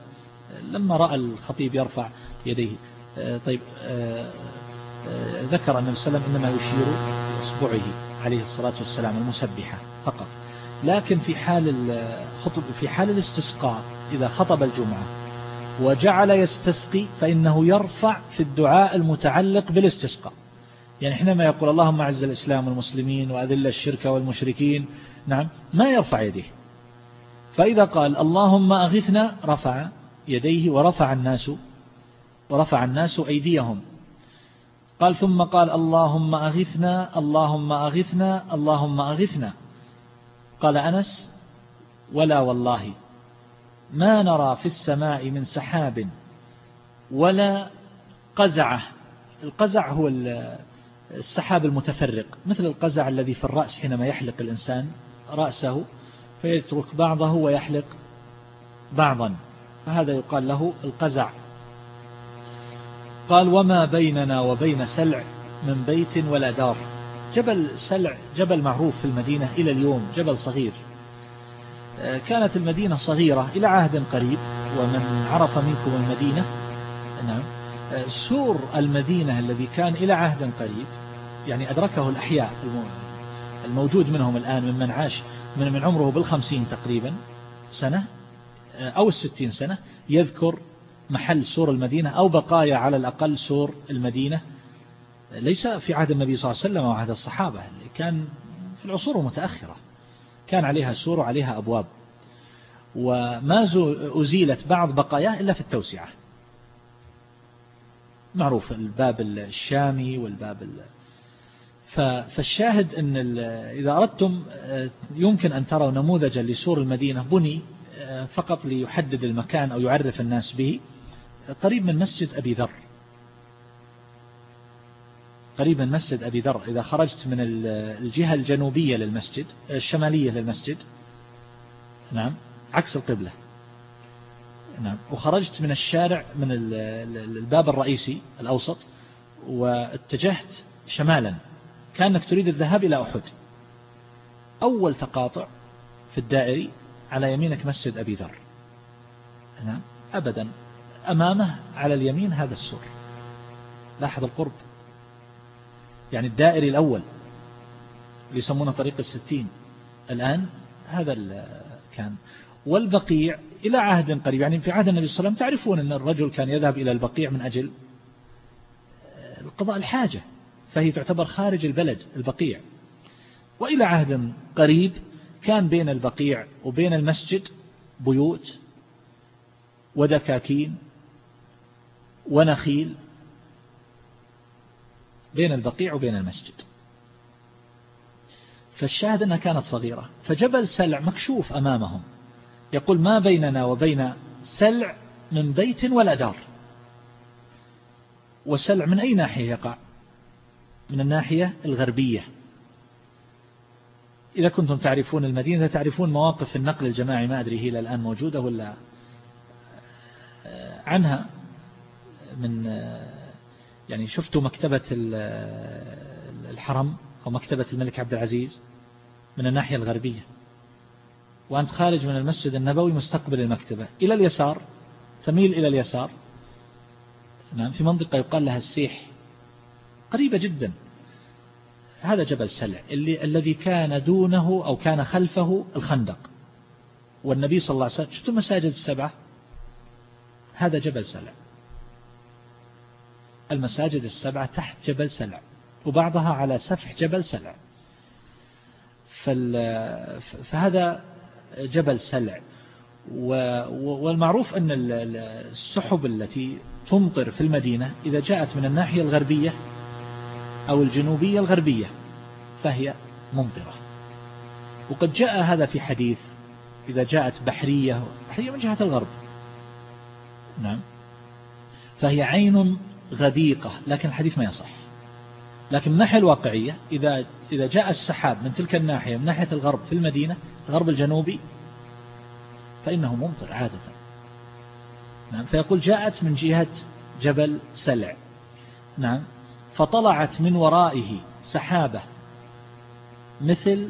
لما رأى الخطيب يرفع يديه. طيب ذكر النبي صلى الله عليه وسلم إنما يشير بإصبعه عليه الصلاة والسلام المسبحة فقط. لكن في حال في حال الاستسقاء إذا خطب الجمعة وجعل يستسقي فإنه يرفع في الدعاء المتعلق بالاستسقاء. يعني حينما يقول اللهم أعز الإسلام والمسلمين وأذل الشرك والمشركين. نعم ما يرفع يديه. فإذا قال اللهم أغثنا رفع يديه ورفع الناس ورفع الناس أيديهم. قال ثم قال اللهم أغثنا اللهم أغثنا اللهم أغثنا. قال أنس ولا والله. ما نرى في السماء من سحاب ولا قزعة. القزع هو السحاب المتفرق مثل القزع الذي في الرأس حينما يحلق الإنسان رأسه فيترك بعضه ويحلق بعضا. فهذا يقال له القزع. قال وما بيننا وبين سلع من بيت ولا دار. جبل سلع جبل معروف في المدينة إلى اليوم جبل صغير. كانت المدينة صغيرة إلى عهد قريب ومن عرف منكم المدينة؟ نعم. آه، سور المدينة الذي كان إلى عهد قريب يعني أدركه الأحياء الموجود منهم الآن ممن عاش من من عمره بالخمسين تقريبا سنة آه، أو الستين سنة يذكر محل سور المدينة أو بقايا على الأقل سور المدينة. ليس في عهد النبي صلى الله عليه وسلم وعهد الصحابة كان في العصور المتأخرة كان عليها سور وعليها أبواب. وما أزيلت بعض بقاياه إلا في التوسعة. معروف الباب الشامي والباب فالشاهد أن إذا أردتم يمكن أن تروا نموذجا لسور المدينة بني فقط ليحدد المكان أو يعرف الناس به قريب من مسجد أبي ذر. قريب من مسجد أبي ذر إذا خرجت من الجهة الجنوبية للمسجد الشمالية للمسجد. نعم عكس القبلة. نعم وخرجت من الشارع من الباب الرئيسي الأوسط واتجهت شمالا. كأنك تريد الذهاب إلى أحد. أول تقاطع في الدائري على يمينك مسجد أبي ذر. نعم أبدا. أمامه على اليمين هذا السور. لاحظ القرب. يعني الدائري الأول اللي يسمونه طريق الستين. الآن هذا كان. والبقيع إلى عهد قريب يعني في عهد النبي صلى الله عليه وسلم تعرفون أن الرجل كان يذهب إلى البقيع من أجل القضاء الحاجة فهي تعتبر خارج البلد البقيع. وإلى عهد قريب كان بين البقيع وبين المسجد بيوت ودكاكين ونخيل بين البقيع وبين المسجد. فالشاهد أنها كانت صغيرة. فجبل سلع مكشوف أمامهم. يقول ما بيننا وبين سلع من بيت ولا دار. وسلع من أي ناحية يقع؟ من الناحية الغربية. إذا كنتم تعرفون المدينة تعرفون مواقف النقل الجماعي ما أدري هي الآن موجودة ولا عنها من يعني شفتوا مكتبة الحرم أو مكتبة الملك عبد العزيز من الناحية الغربية. وأنت خارج من المسجد النبوي مستقبل المكتبة. إلى اليسار تميل إلى اليسار. نعم في منطقة يقال لها السيح. قريبة جدا. هذا جبل سلع اللي الذي كان دونه أو كان خلفه الخندق. والنبي صلى الله عليه وسلم شفتوا المساجد السبعة؟ هذا جبل سلع. المساجد السبعة تحت جبل سلع وبعضها على سفح جبل سلع. فهذا جبل سلع. والمعروف أن السحب التي تمطر في المدينة إذا جاءت من الناحية الغربية أو الجنوبية الغربية فهي ممطرة. وقد جاء هذا في حديث إذا جاءت بحرية بحرية من جهة الغرب. نعم. فهي عين غديقة لكن الحديث ما يصح. لكن من الناحية الواقعية إذا إذا جاء السحاب من تلك الناحية من ناحية الغرب في المدينة الغرب الجنوبي فإنه ممطر عادة. نعم فيقول جاءت من جهة جبل سلع. نعم فطلعت من ورائه سحابة مثل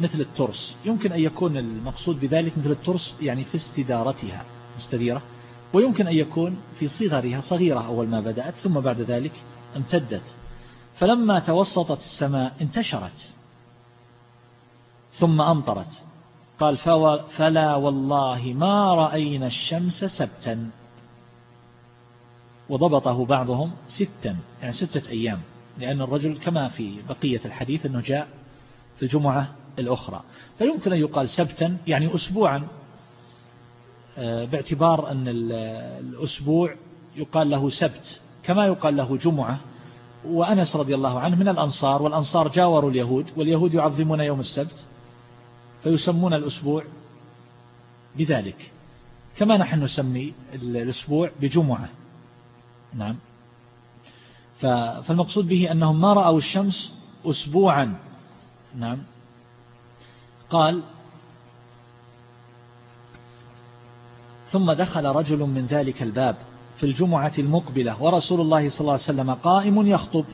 مثل الترس. يمكن أن يكون المقصود بذلك مثل الترس يعني في استدارتها مستديرة. ويمكن أن يكون في صغرها صغيرة أول ما بدأت ثم بعد ذلك امتدت. فلما توسطت السماء انتشرت ثم أمطرت. قال فلا والله ما رأينا الشمس سبتا. وضبطه بعضهم ستا يعني ستة أيام لأن الرجل كما في بقية الحديث أنه جاء في الجمعة الأخرى. فيمكن أن يقال سبتا يعني أسبوعا. باعتبار أن الأسبوع يقال له سبت كما يقال له جمعة. وأنس رضي الله عنه من الأنصار والأنصار جاوروا اليهود واليهود يعظمون يوم السبت فيسمون الأسبوع بذلك. كما نحن نسمي الأسبوع بجمعة. نعم. فالمقصود به أنهم ما رأوا الشمس أسبوعا. نعم. قال ثم دخل رجل من ذلك الباب في الجمعة المقبلة ورسول الله صلى الله عليه وسلم قائم يخطب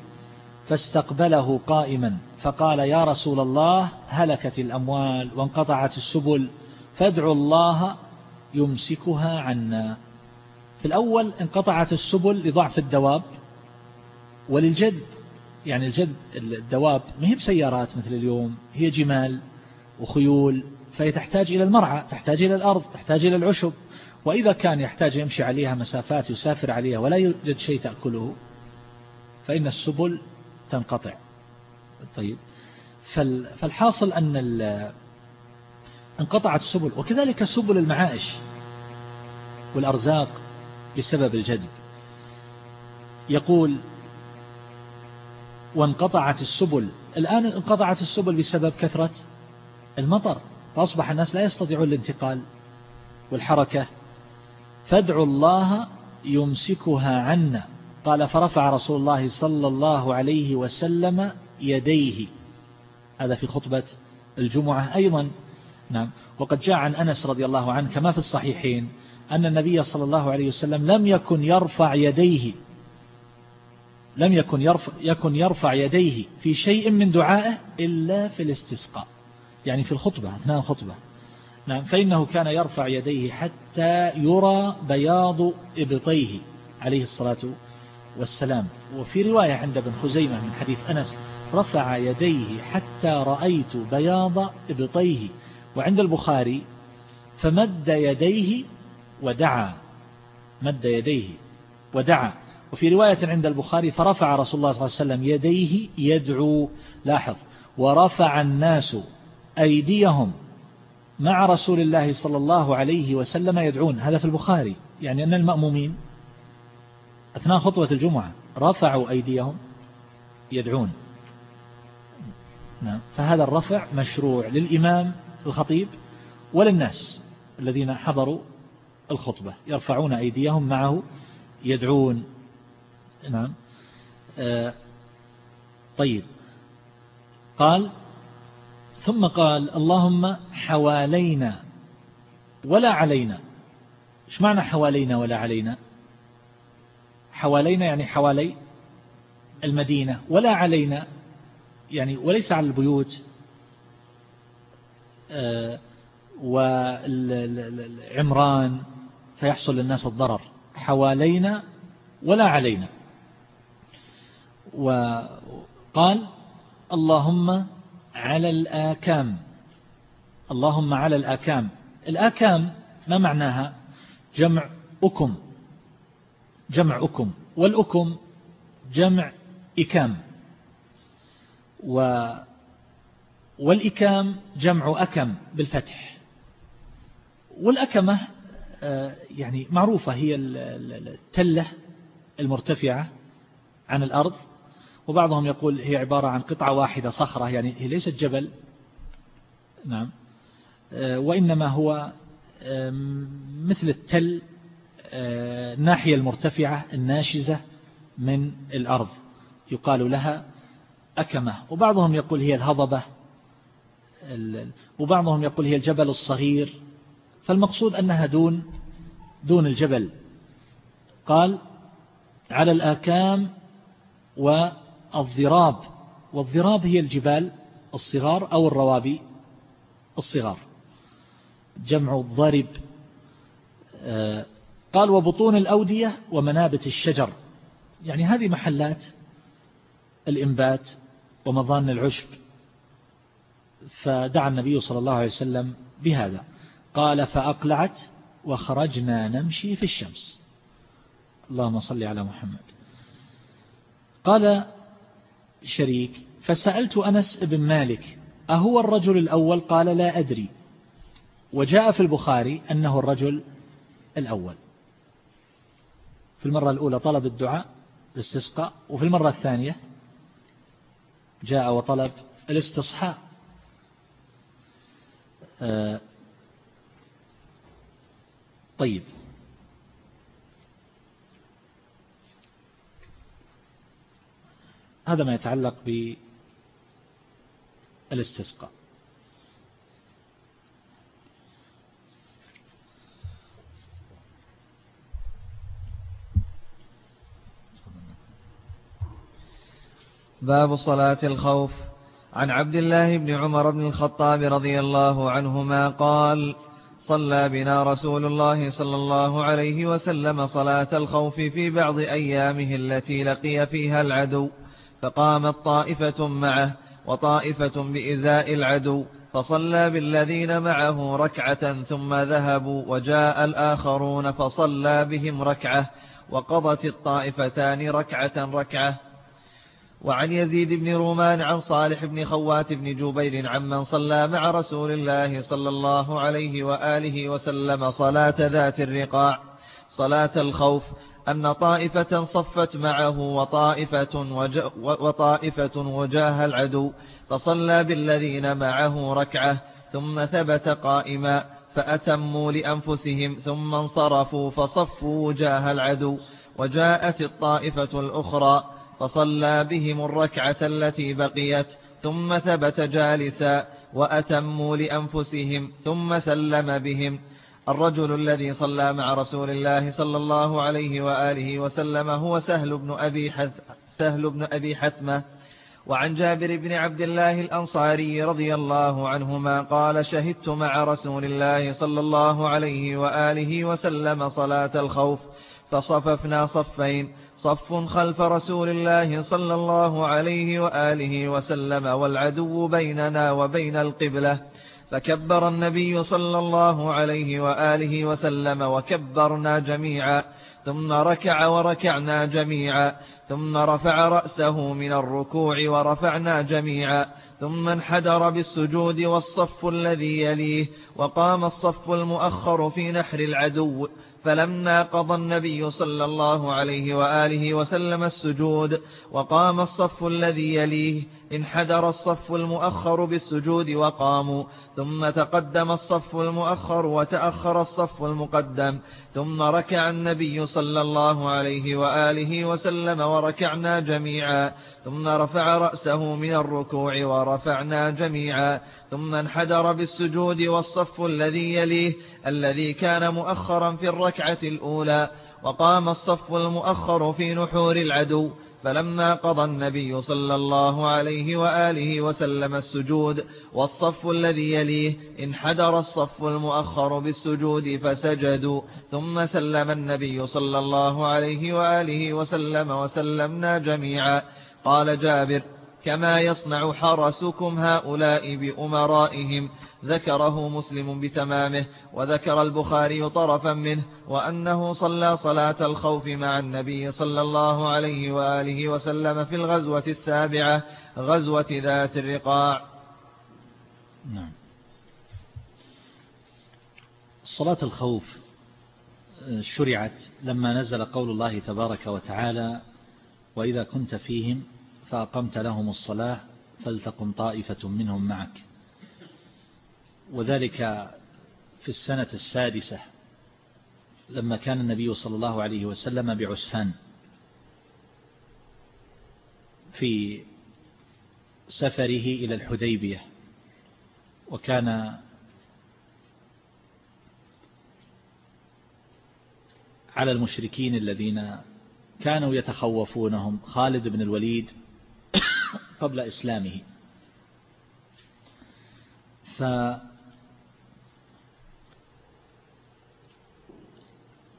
فاستقبله قائما فقال يا رسول الله هلكت الأموال وانقطعت السبل فادعوا الله يمسكها عنا. في الأول انقطعت السبل لضعف الدواب وللجذب يعني الجذب الدواب ما هي بسيارات مثل اليوم هي جمال وخيول فهي تحتاج إلى المرعى تحتاج إلى الأرض تحتاج إلى العشب. وإذا كان يحتاج يمشي عليها مسافات يسافر عليها ولا يوجد شيء تأكله فإن السبل تنقطع. طيب. فالحاصل أن انقطعت السبل وكذلك سبل المعائش والأرزاق بسبب الجدب يقول وانقطعت السبل. الآن انقطعت السبل بسبب كثرة المطر فأصبح الناس لا يستطيعون الانتقال والحركة فادعوا الله يمسكها عنا. قال فرفع رسول الله صلى الله عليه وسلم يديه. هذا في خطبة الجمعة أيضا. نعم. وقد جاء عن أنس رضي الله عنه كما في الصحيحين أن النبي صلى الله عليه وسلم لم يكن يرفع يديه. لم يكن يرفع, يكن يرفع يديه في شيء من دعائه إلا في الاستسقاء. يعني في الخطبة أثناء الخطبة. نعم فإنه كان يرفع يديه حتى يرى بياض إبطيه عليه الصلاة والسلام. وفي رواية عند ابن خزيمة من حديث أنس رفع يديه حتى رأيت بياض إبطيه. وعند البخاري فمد يديه ودعا مد يديه ودعا. وفي رواية عند البخاري فرفع رسول الله صلى الله عليه وسلم يديه يدعو لاحظ ورفع الناس أيديهم مع رسول الله صلى الله عليه وسلم يدعون. هذا في البخاري. يعني أن المأمومين أثناء خطوة الجمعة رفعوا أيديهم يدعون. نعم. فهذا الرفع مشروع للإمام الخطيب وللناس الذين حضروا الخطبة. يرفعون أيديهم معه يدعون. نعم. آه طيب. قال ثم قال اللهم حوالينا ولا علينا. إيش معنى حوالينا ولا علينا؟ حوالينا يعني حوالي المدينة ولا علينا يعني وليس على البيوت. آه، والعمران فيحصل للناس الضرر. حوالينا ولا علينا. وقال اللهم على الآكام. اللهم على الآكام. الآكام ما معناها؟ جمع أكم جمع أكم والأكم جمع إكام. و والإكام جمع أكم بالفتح. والأكمة آه، يعني معروفة هي التلة المرتفعة عن الأرض. وبعضهم يقول هي عبارة عن قطعة واحدة صخرة يعني هي ليست جبل. نعم. آه، وإنما هو مثل التل الناحية آه، المرتفعة الناشزة من الأرض. يقال لها أكمة. وبعضهم يقول هي الهضبة وبعضهم يقول هي الجبل الصغير. فالمقصود أنها دون دون الجبل. قال على الآكام والضراب والضراب هي الجبال الصغار أو الروابي. الصغار. جمع الضرب. آه، قال وبطون الأودية ومنابت الشجر. يعني هذه محلات الإنبات ومظان العشب. فدعا النبي صلى الله عليه وسلم بهذا. قال فأقلعت وخرجنا نمشي في الشمس. اللهم صل على محمد. قال شريك. فسألت أنس بن مالك أهو الرجل الأول؟ قال لا أدري. وجاء في البخاري أنه الرجل الأول. في المرة الأولى طلب الدعاء الاستسقاء وفي المرة الثانية جاء وطلب الاستصحاء. آه، طيب. هذا ما يتعلق بالاستسقاء. باب صلاة الخوف. عن عبد الله بن عمر بن الخطاب رضي الله عنهما قال صلى بنا رسول الله صلى الله عليه وسلم صلاة الخوف في بعض أيامه التي لقي فيها العدو. فقامت طائفة معه وطائفة بإزاء العدو فصلى بالذين معه ركعة ثم ذهبوا وجاء الآخرون فصلى بهم ركعة وقضت الطائفتان ركعة ركعة. وعن يزيد بن رومان عن صالح بن خوات بن جبير عمن صلى مع رسول الله صلى الله عليه وآله وسلم صلاة ذات الرقاع صلاة الخوف أن طائفة صفت معه وطائفة, وج وطائفة وجاه العدو فصلى بالذين معه ركعة ثم ثبت قائما فأتموا لأنفسهم ثم انصرفوا فصفوا وجاه العدو وجاءت الطائفة الأخرى فصلى بهم الركعة التي بقيت ثم ثبت جالسا وأتموا لأنفسهم ثم سلم بهم الرجل الذي صلى مع رسول الله صلى الله عليه وآله وسلم هو سهل بن أبي, حث سهل بن أبي حتمة وعن جابر بن عبد الله الأنصاري رضي الله عنهما قال شهدت مع رسول الله صلى الله عليه وآله وسلم صلاة الخوف فصففنا صفين صف خلف رسول الله صلى الله عليه وآله وسلم والعدو بيننا وبين القبلة فكبر النبي صلى الله عليه وآله وسلم وكبرنا جميعا ثم ركع وركعنا جميعا ثم رفع رأسه من الركوع ورفعنا جميعا ثم انحدر بالسجود والصف الذي يليه وقام الصف المؤخر في نحر العدو فلما قضى النبي صلى الله عليه وآله وسلم السجود وقام الصف الذي يليه انحدر الصف المؤخر بالسجود وقاموا ثم تقدم الصف المؤخر وتأخر الصف المقدم ثم ركع النبي صلى الله عليه وآله وسلم وركعنا جميعا ثم رفع رأسه من الركوع ورفعنا جميعا ثم انحدر بالسجود والصف الذي يليه الذي كان مؤخرا في الركعة الأولى وقام الصف المؤخر في نحور العدو فلما قضى النبي صلى الله عليه وآله وسلم السجود والصف الذي يليه انحدر الصف المؤخر بالسجود فسجدوا ثم سلم النبي صلى الله عليه وآله وسلم وسلمنا جميعا. قال جابر كما يصنع حرسكم هؤلاء بأمرائهم. ذكره مسلم بتمامه وذكر البخاري طرفا منه وأنه صلى صلاة الخوف مع النبي صلى الله عليه وآله وسلم في الغزوة السابعة غزوة ذات الرقاع. نعم. صلاة الخوف آه، شرعت لما نزل قول الله تبارك وتعالى وإذا كنت فيهم فأقمت لهم الصلاة فلتقم طائفة منهم معك. وذلك في السنة السادسة لما كان النبي صلى الله عليه وسلم بعسفان. في سفره إلى الحديبية وكان على المشركين الذين كانوا يتخوفونهم. خالد بن الوليد قبل إسلامه.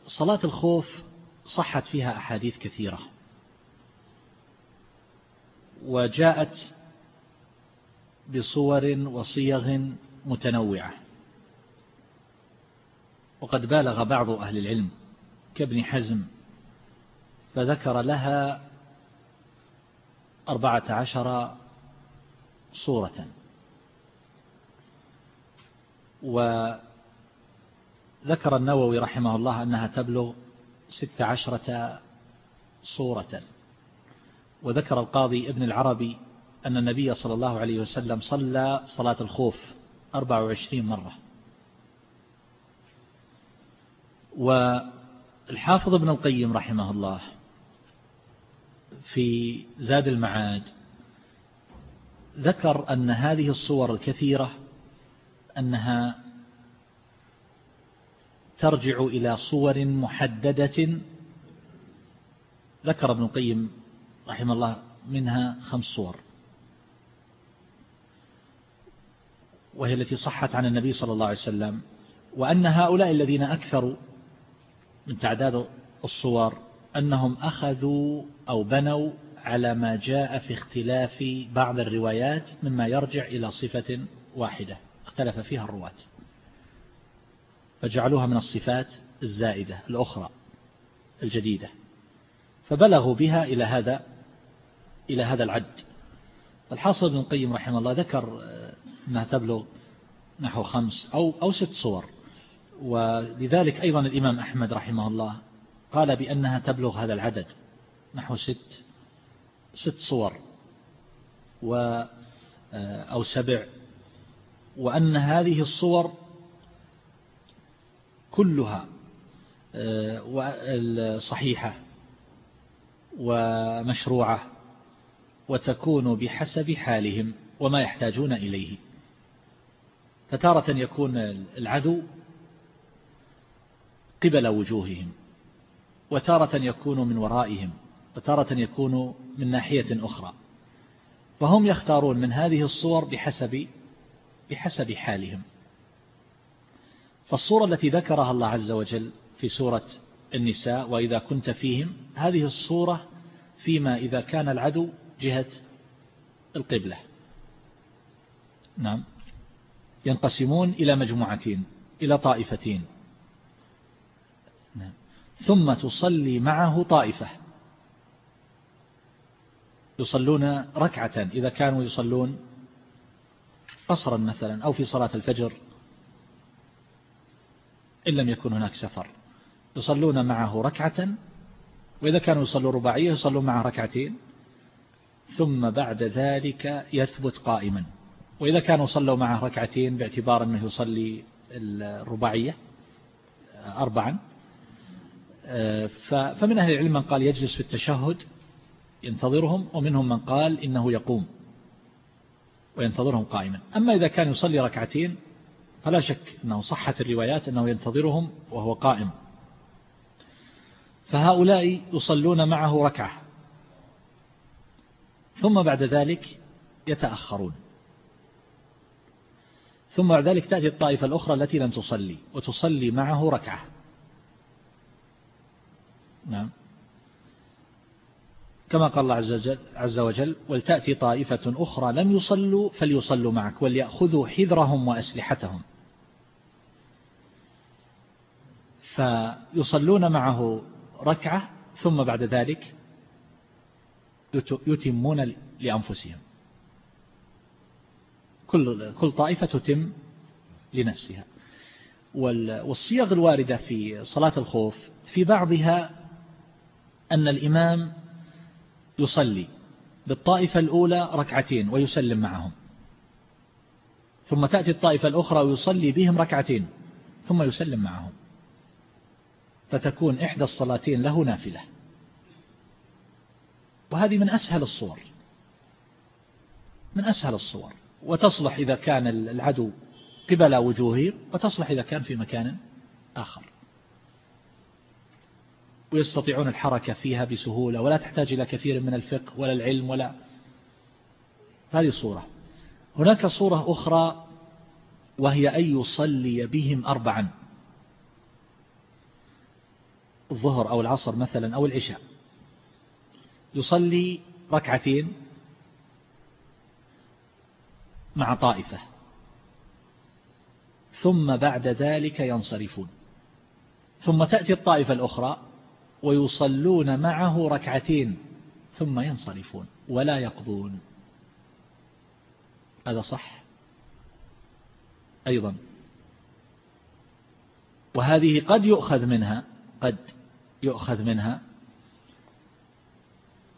فصلاة الخوف صحت فيها أحاديث كثيرة. وجاءت بصور وصيغ متنوعة. وقد بالغ بعض أهل العلم كابن حزم فذكر لها أربعة عشر صورة. وذكر النووي رحمه الله أنها تبلغ ست عشرة صورة. وذكر القاضي ابن العربي أن النبي صلى الله عليه وسلم صلى صلاة الخوف 24 مرة. والحافظ ابن القيم رحمه الله في زاد المعاد. ذكر أن هذه الصور الكثيرة أنها ترجع إلى صور محددة ذكر ابن القيم رحمه الله منها خمس صور. وهي التي صحت عن النبي صلى الله عليه وسلم وأن هؤلاء الذين أكثروا من تعداد الصور أنهم أخذوا أو بنوا على ما جاء في اختلاف بعض الروايات مما يرجع إلى صفة واحدة اختلف فيها الرواة. فجعلوها من الصفات الزائدة الأخرى الجديدة. فبلغوا بها إلى هذا إلى هذا العد. الحاصل ابن القيم رحمه الله ذكر أنها تبلغ نحو خمس أو, أو ست صور. ولذلك أيضا الإمام أحمد رحمه الله قال بأنها تبلغ هذا العدد. نحو ست ست صور و أو سبع. وأن هذه الصور كلها آه، صحيحة ومشروعة وتكون بحسب حالهم وما يحتاجون إليه. فتارة يكون العدو قبل وجوههم. وتارة يكون من ورائهم وتارة يكون من ناحية أخرى. فهم يختارون من هذه الصور بحسب بحسب حالهم. فالصورة التي ذكرها الله عز وجل في سورة النساء وإذا كنت فيهم هذه الصورة فيما إذا كان العدو جهة القبلة. نعم. ينقسمون إلى مجموعتين إلى طائفتين. نعم. ثم تصلي معه طائفة. يصلون ركعة إذا كانوا يصلون قصرا مثلا أو في صلاة الفجر إن لم يكن هناك سفر. يصلون معه ركعة وإذا كانوا يصلوا رباعية يصلون معه ركعتين ثم بعد ذلك يثبت قائما. وإذا كانوا صلوا معه ركعتين باعتبار أنه يصلي الرباعية أربعا فمن أهل العلم من قال يجلس في التشهد ينتظرهم ومنهم من قال إنه يقوم وينتظرهم قائما. أما إذا كان يصلي ركعتين فلا شك أنه صحت الروايات أنه ينتظرهم وهو قائم. فهؤلاء يصلون معه ركعة. ثم بعد ذلك يتأخرون. ثم بعد ذلك تأتي الطائفة الأخرى التي لم تصلي وتصلي معه ركعة. نعم. كما قال الله عز وجل, عز وجل ولتأتي طائفة أخرى لم يصلوا فليصلوا معك وليأخذوا حذرهم وأسلحتهم. فيصلون معه ركعة ثم بعد ذلك يتمون لأنفسهم. كل كل طائفة تتم لنفسها. والصيغ الواردة في صلاة الخوف في بعضها أن الإمام يصلي بالطائفة الأولى ركعتين ويسلم معهم. ثم تأتي الطائفة الأخرى ويصلي بهم ركعتين ثم يسلم معهم. فتكون إحدى الصلاتين له نافلة. وهذه من أسهل الصور. من أسهل الصور. وتصلح إذا كان العدو قبل وجوههم وتصلح إذا كان في مكان آخر. ويستطيعون الحركة فيها بسهولة ولا تحتاج إلى كثير من الفقه ولا العلم ولا هذه صورة هناك صورة أخرى وهي أن يصلي بهم أربعا الظهر أو العصر مثلا أو العشاء. يصلي ركعتين مع طائفة ثم بعد ذلك ينصرفون. ثم تأتي الطائفة الأخرى ويصلون معه ركعتين ثم ينصرفون ولا يقضون. هذا صح أيضا. وهذه قد يؤخذ منها قد يؤخذ منها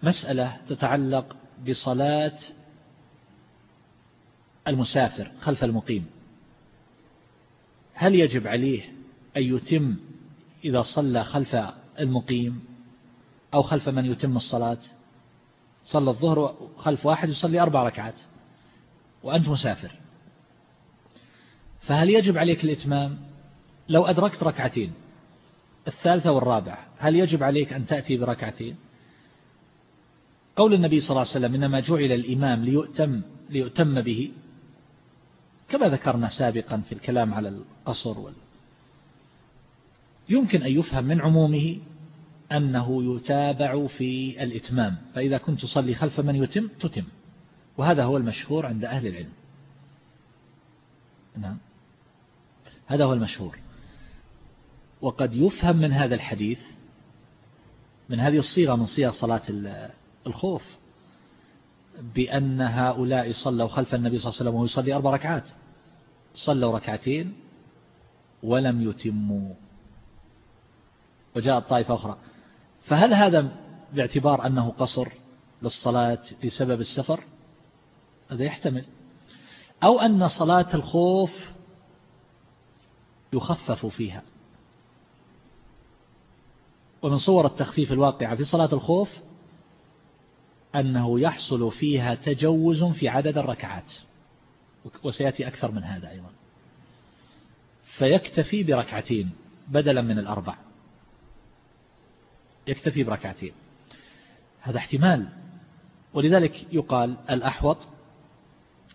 مسألة تتعلق بصلاة المسافر خلف المقيم. هل يجب عليه أن يتم إذا صلى خلف المقيم أو خلف من يتم الصلاة. صلى الظهر خلف واحد يصلي أربع ركعات وأنت مسافر. فهل يجب عليك الإتمام؟ لو أدركت ركعتين الثالثة والرابعة هل يجب عليك أن تأتي بركعتين؟ قول النبي صلى الله عليه وسلم إنما جعل الإمام ليؤتم, ليؤتم به كما ذكرنا سابقا في الكلام على القصر وال يمكن أن يفهم من عمومه أنه يتابع في الإتمام فإذا كنت تصلي خلف من يتم تتم. وهذا هو المشهور عند أهل العلم. نعم. هذا هو المشهور. وقد يفهم من هذا الحديث من هذه الصيغة من صيغ صلاة الخوف بأن هؤلاء صلوا خلف النبي صلى الله عليه وسلم وهو يصلي أربع ركعات. صلوا ركعتين ولم يتموا. وجاءت طائفة أخرى. فهل هذا باعتبار أنه قصر للصلاة بسبب السفر؟ هذا يحتمل. أو أن صلاة الخوف يخفف فيها. ومن صور التخفيف الواقعة في صلاة الخوف أنه يحصل فيها تجوز في عدد الركعات. وسيأتي أكثر من هذا أيضا. فيكتفي بركعتين بدلا من الأربع. يكتفي بركعتين. هذا احتمال. ولذلك يقال الأحوط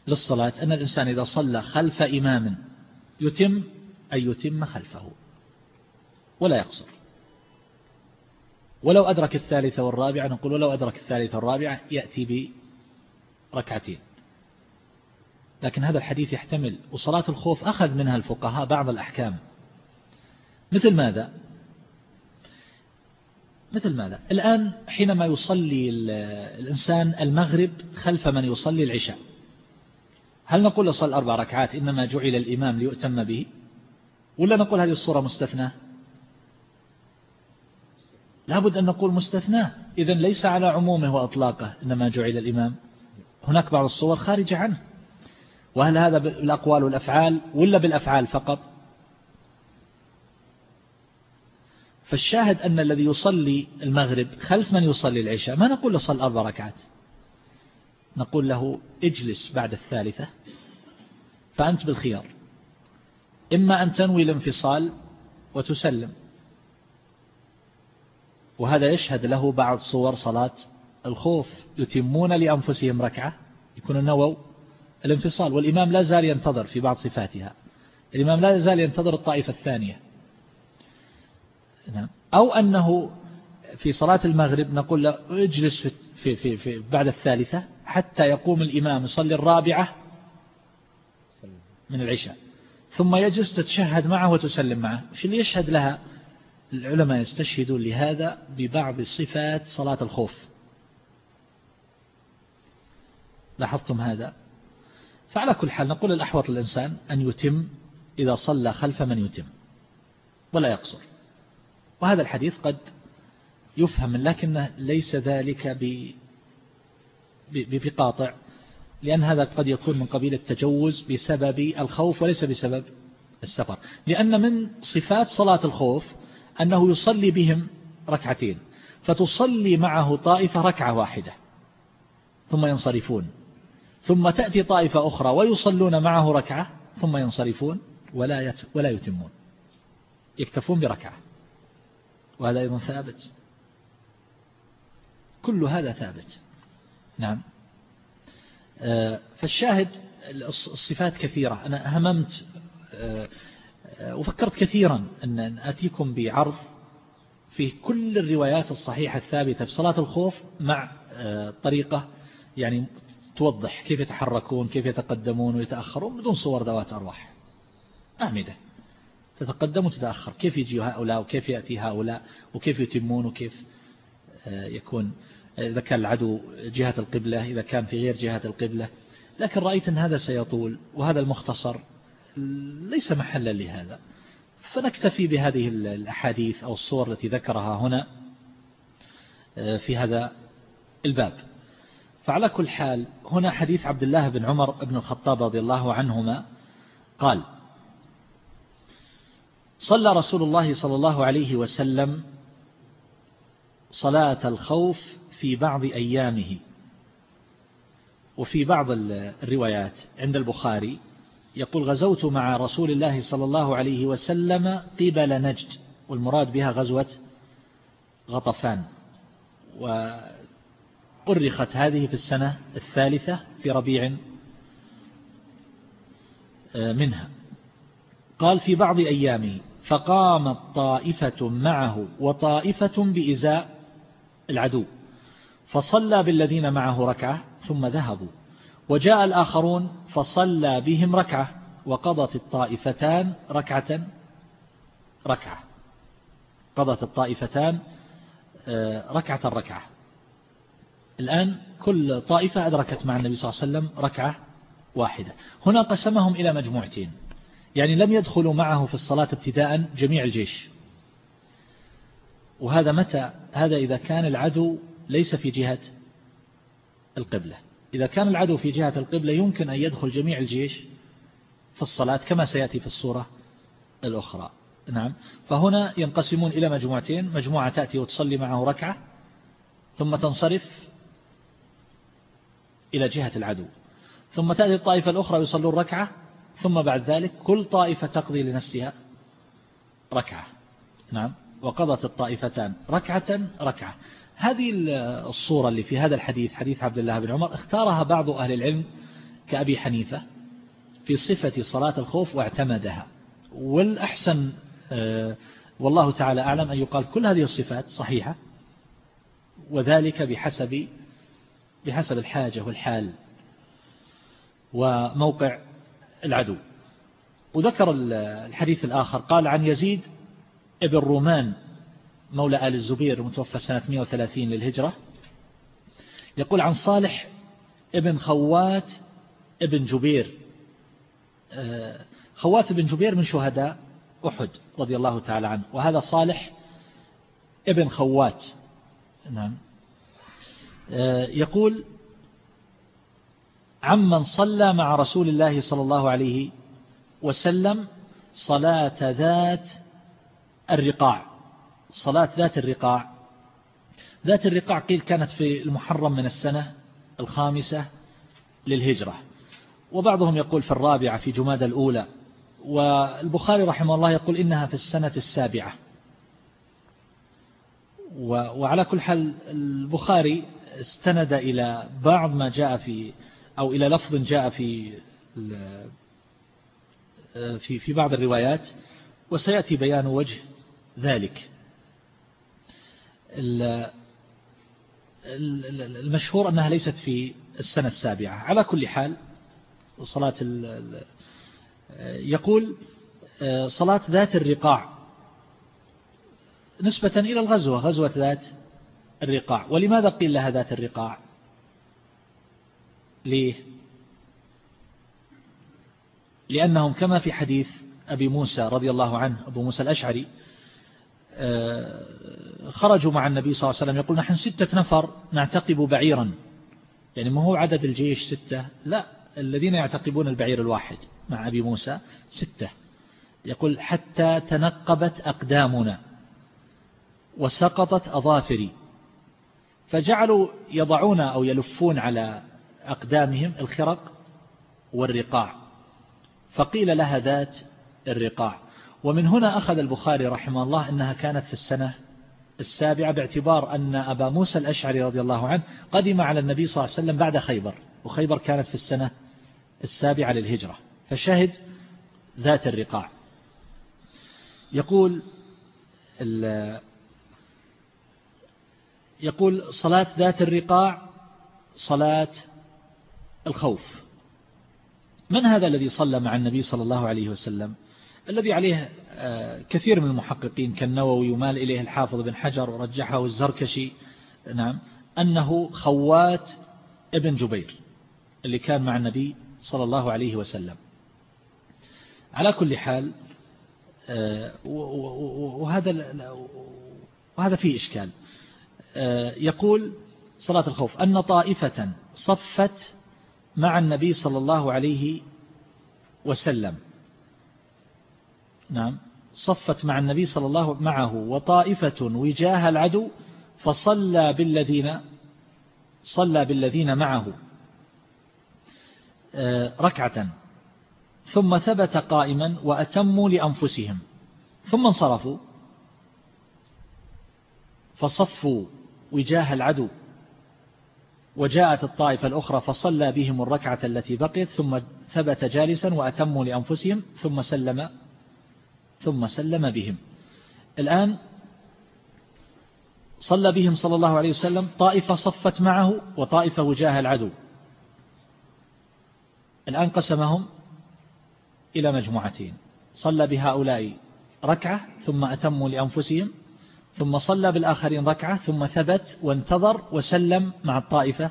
للصلاة أن الإنسان إذا صلى خلف إمام يتم أن يتم خلفه ولا يقصر. ولو أدرك الثالثة والرابعة نقول ولو أدرك الثالثة والرابعة يأتي بركعتين. لكن هذا الحديث يحتمل وصلاة الخوف أخذ منها الفقهاء بعض الأحكام. مثل ماذا؟ مثل ماذا؟ الآن حينما يصلي الإنسان المغرب خلف من يصلي العشاء. هل نقول له صل أربع ركعات إنما جعل الإمام ليؤتم به؟ ولا نقول هذه الصورة مستثنى لابد أن نقول مستثناة. إذا ليس على عمومه وأطلاقه إنما جعل الإمام. هناك بعض الصور خارجة عنه. وهل هذا بالأقوال والأفعال ولا بالأفعال فقط؟ فالشاهد أن الذي يصلي المغرب خلف من يصلي العشاء ما نقول له صل أربع ركعات؟ نقول له اجلس بعد الثالثة فأنت بالخيار. إما أن تنوي الانفصال وتسلم. وهذا يشهد له بعض صور صلاة الخوف يتمون لأنفسهم ركعة يكون نووا الانفصال. والإمام لا زال ينتظر في بعض صفاتها. الإمام لا زال ينتظر الطائفة الثانية. نعم. أو أنه في صلاة المغرب نقول له اجلس في, في, في, بعد الثالثة حتى يقوم الإمام يصلي الرابعة من العشاء. ثم يجلس تتشهد معه وتسلم معه. وش اللي يشهد لها؟ العلماء يستشهدون لهذا ببعض صفات صلاة الخوف. لاحظتم هذا؟ فعلى كل حال نقول الأحوط للإنسان أن يتم إذا صلى خلف من يتم ولا يقصر. وهذا الحديث قد يفهم لكنه ليس ذلك بقاطع لأن هذا قد يكون من قبيل التجوز بسبب الخوف وليس بسبب السفر. لأن من صفات صلاة الخوف أنه يصلي بهم ركعتين فتصلي معه طائفة ركعة واحدة ثم ينصرفون ثم تأتي طائفة أخرى ويصلون معه ركعة ثم ينصرفون ولا ولا يتمون يكتفون بركعة. وهذا أيضا ثابت. كل هذا ثابت. نعم. آه، فالشاهد الصفات كثيرة. أنا هممت آه، آه، وفكرت كثيرا أن أتيكم بعرض في كل الروايات الصحيحة الثابتة في صلاة الخوف مع طريقة يعني توضح كيف يتحركون كيف يتقدمون ويتأخرون بدون صور ذوات أرواح. أعمدة تتقدم وتتأخر. كيف يجي هؤلاء وكيف يأتي هؤلاء وكيف يتمون وكيف يكون إذا كان العدو جهة القبلة إذا كان في غير جهة القبلة. لكن رأيت أن هذا سيطول وهذا المختصر ليس محلا لهذا. فنكتفي بهذه الأحاديث أو الصور التي ذكرها هنا آه، في هذا الباب. فعلى كل حال هنا حديث عبد الله بن عمر بن الخطاب رضي الله عنهما قال صلى رسول الله صلى الله عليه وسلم صلاة الخوف في بعض أيامه. وفي بعض الروايات عند البخاري يقول غزوت مع رسول الله صلى الله عليه وسلم قبل نجد. والمراد بها غزوة غطفان. وأرخت هذه في السنة الثالثة في ربيع آه، منها. قال في بعض أيامه فقامت طائفة معه وطائفة بإزاء العدو. فصلى بالذين معه ركعة ثم ذهبوا. وجاء الآخرون فصلى بهم ركعة وقضت الطائفتان ركعة ركعة. قضت الطائفتان آه، ركعة ركعة الآن كل طائفة أدركت مع النبي صلى الله عليه وسلم ركعة واحدة. هنا قسمهم إلى مجموعتين. يعني لم يدخلوا معه في الصلاة ابتداء جميع الجيش. وهذا متى؟ هذا إذا كان العدو ليس في جهة القبلة. إذا كان العدو في جهة القبلة يمكن أن يدخل جميع الجيش في الصلاة كما سيأتي في الصورة الأخرى. نعم. فهنا ينقسمون إلى مجموعتين. مجموعة تأتي وتصلي معه ركعة ثم تنصرف إلى جهة العدو. ثم تأتي الطائفة الأخرى يصلون ركعة ثم بعد ذلك كل طائفة تقضي لنفسها ركعة. نعم. وقضت الطائفتان ركعة ركعة. هذه الصورة اللي في هذا الحديث حديث عبد الله بن عمر اختارها بعض أهل العلم كأبي حنيفة في صفة صلاة الخوف واعتمدها. والأحسن آه، والله تعالى أعلم أن يقال كل هذه الصفات صحيحة وذلك بحسب بحسب الحاجة والحال. وموقع العدو. وذكر الحديث الآخر قال عن يزيد ابن رومان مولى آل الزبير المتوفى سنة 130 للهجرة يقول عن صالح ابن خوات ابن جبير. آه، خوات ابن جبير من شهداء أحد رضي الله تعالى عنه وهذا صالح ابن خوات. نعم. آه، يقول عمن صلى مع رسول الله صلى الله عليه وسلم صلاة ذات الرقاع. صلاة ذات الرقاع. ذات الرقاع قيل كانت في المحرم من السنة الخامسة للهجرة. وبعضهم يقول في الرابعة في جماد الأولى. والبخاري رحمه الله يقول إنها في السنة السابعة. وعلى كل حال البخاري استند إلى بعض ما جاء في أو إلى لفظ جاء في في في بعض الروايات وسيأتي بيان وجه ذلك. المشهور أنها ليست في السنة السابعة. على كل حال صلاة يقول صلاة ذات الرقاع نسبة إلى الغزوة غزوة ذات الرقاع. ولماذا قيل لها ذات الرقاع؟ ليه؟ لأنهم كما في حديث أبي موسى رضي الله عنه أبو موسى الأشعري آه، خرجوا مع النبي صلى الله عليه وسلم يقول نحن ستة نفر نعتقب بعيرا. يعني ما هو عدد الجيش ستة؟ لا الذين يعتقبون البعير الواحد مع أبي موسى ستة. يقول حتى تنقبت أقدامنا وسقطت أظافري. فجعلوا يضعون أو يلفون على أقدامهم الخرق والرقاع. فقيل لها ذات الرقاع. ومن هنا أخذ البخاري رحمه الله أنها كانت في السنة السابعة باعتبار أن أبا موسى الأشعري رضي الله عنه قدم على النبي صلى الله عليه وسلم بعد خيبر وخيبر كانت في السنة السابعة للهجرة. فشهد ذات الرقاع. يقول يقول صلاة ذات الرقاع صلاة الخوف. من هذا الذي صلى مع النبي صلى الله عليه وسلم؟ الذي عليه آه، كثير من المحققين كالنووي يمال إليه الحافظ بن حجر ورجحه الزركشي. نعم. أنه خوات ابن جبير اللي كان مع النبي صلى الله عليه وسلم. على كل حال آه، وهذا وهذا فيه إشكال. آه، يقول صلاة الخوف أن طائفة صفت مع النبي صلى الله عليه وسلم. نعم. صفت مع النبي صلى الله معه وطائفة وجاه العدو فصلى بالذين صلى بالذين معه آه، ركعة. ثم ثبت قائما وأتموا لأنفسهم. ثم انصرفوا. فصفوا وجاه العدو. وجاءت الطائفة الأخرى فصلى بهم الركعة التي بقيت ثم ثبت جالسا وأتموا لأنفسهم ثم سلم ثم سلم بهم. الآن صلى بهم صلى الله عليه وسلم طائفة صفت معه وطائفة وجاه العدو. الآن قسمهم إلى مجموعتين. صلى بهؤلاء ركعة ثم أتموا لأنفسهم ثم صلى بالآخرين ركعة ثم ثبت وانتظر وسلم مع الطائفة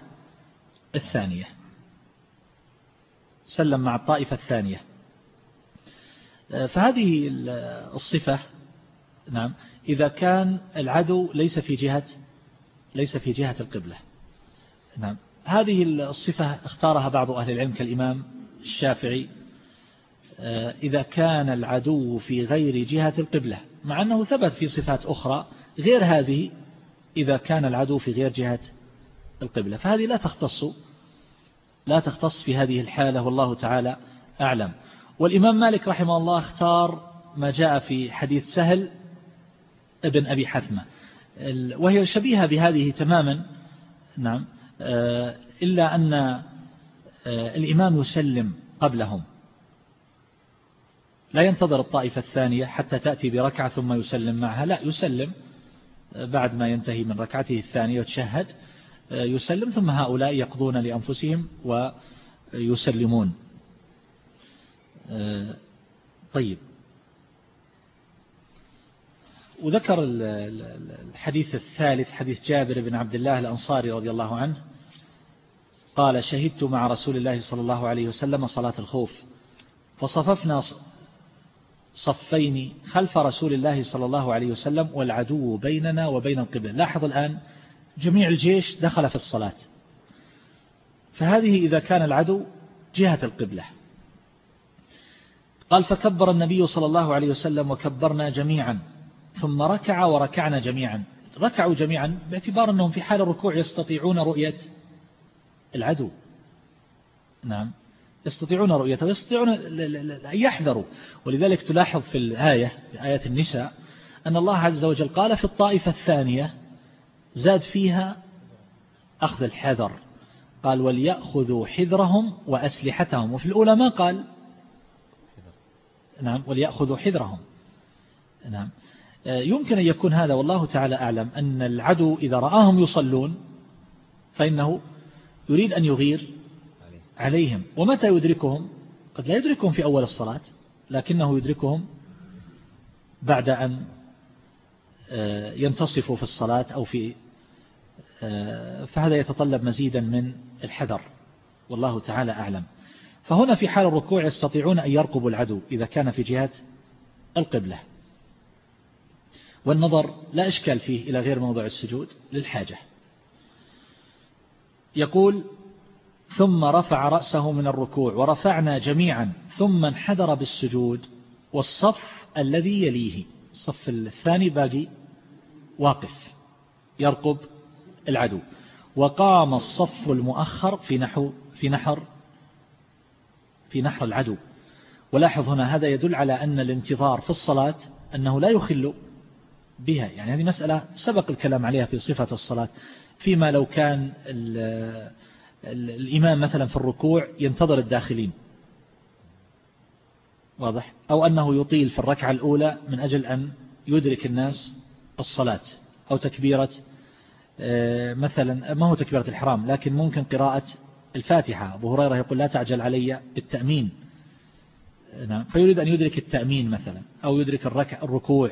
الثانية. سلم مع الطائفة الثانية. فهذه الصفة نعم إذا كان العدو ليس في جهة ليس في جهة القبلة. نعم هذه الصفة اختارها بعض أهل العلم كالإمام الشافعي. إذا كان العدو في غير جهة القبلة مع أنه ثبت في صفات أخرى غير هذه إذا كان العدو في غير جهة القبلة. فهذه لا تختص لا تختص في هذه الحالة والله تعالى أعلم. والإمام مالك رحمه الله اختار ما جاء في حديث سهل ابن أبي حثمة. وهي شبيهة بهذه تماما. نعم. آه، إلا أن آه، الإمام يسلم قبلهم. لا ينتظر الطائفة الثانية حتى تأتي بركعة ثم يسلم معها. لا يسلم. بعد ما ينتهي من ركعته الثانية وتشهد يسلم ثم هؤلاء يقضون لأنفسهم ويسلمون. طيب. وذكر الحديث الثالث حديث جابر بن عبد الله الأنصاري رضي الله عنه قال شهدت مع رسول الله صلى الله عليه وسلم صلاة الخوف فصففنا صفين خلف رسول الله صلى الله عليه وسلم والعدو بيننا وبين القبلة. لاحظ الآن جميع الجيش دخل في الصلاة. فهذه إذا كان العدو جهة القبلة. قال فكبر النبي صلى الله عليه وسلم وكبرنا جميعا ثم ركع وركعنا جميعا. ركعوا جميعا باعتبار أنهم في حال الركوع يستطيعون رؤية العدو. نعم. يستطيعون رؤيته ويستطيعون أن يحذروا. ولذلك تلاحظ في الآية في آية النساء أن الله عز وجل قال في الطائفة الثانية زاد فيها أخذ الحذر. قال وليأخذوا حذرهم وأسلحتهم. وفي الأولى ما قال؟ نعم وليأخذوا حذرهم. نعم. يمكن أن يكون هذا والله تعالى أعلم أن العدو إذا رآهم يصلون فإنه يريد أن يغير عليهم. ومتى يدركهم؟ قد لا يدركهم في أول الصلاة لكنه يدركهم بعد أن آه، ينتصفوا في الصلاة أو في آه، فهذا يتطلب مزيدا من الحذر. والله تعالى أعلم. فهنا في حال الركوع يستطيعون أن يرقبوا العدو إذا كان في جهة القبلة. والنظر لا إشكال فيه إلى غير موضع السجود للحاجة. يقول ثم رفع رأسه من الركوع ورفعنا جميعا ثم انحدر بالسجود والصف الذي يليه. الصف الثاني باقي. واقف. يرقب العدو. وقام الصف المؤخر في نحو في نحر في نحر العدو. ولاحظ هنا هذا يدل على أن الانتظار في الصلاة أنه لا يخل بها. يعني هذه مسألة سبق الكلام عليها في صفة الصلاة. فيما لو كان الإمام مثلا في الركوع ينتظر الداخلين. واضح؟ أو أنه يطيل في الركعة الأولى من أجل أن يدرك الناس الصلاة أو تكبيرة آه، مثلا ما هو تكبيرة الحرام لكن ممكن قراءة الفاتحة. أبو هريرة يقول لا تعجل علي بالتأمين نعم. فيريد أن يدرك التأمين مثلا أو يدرك الركع الركوع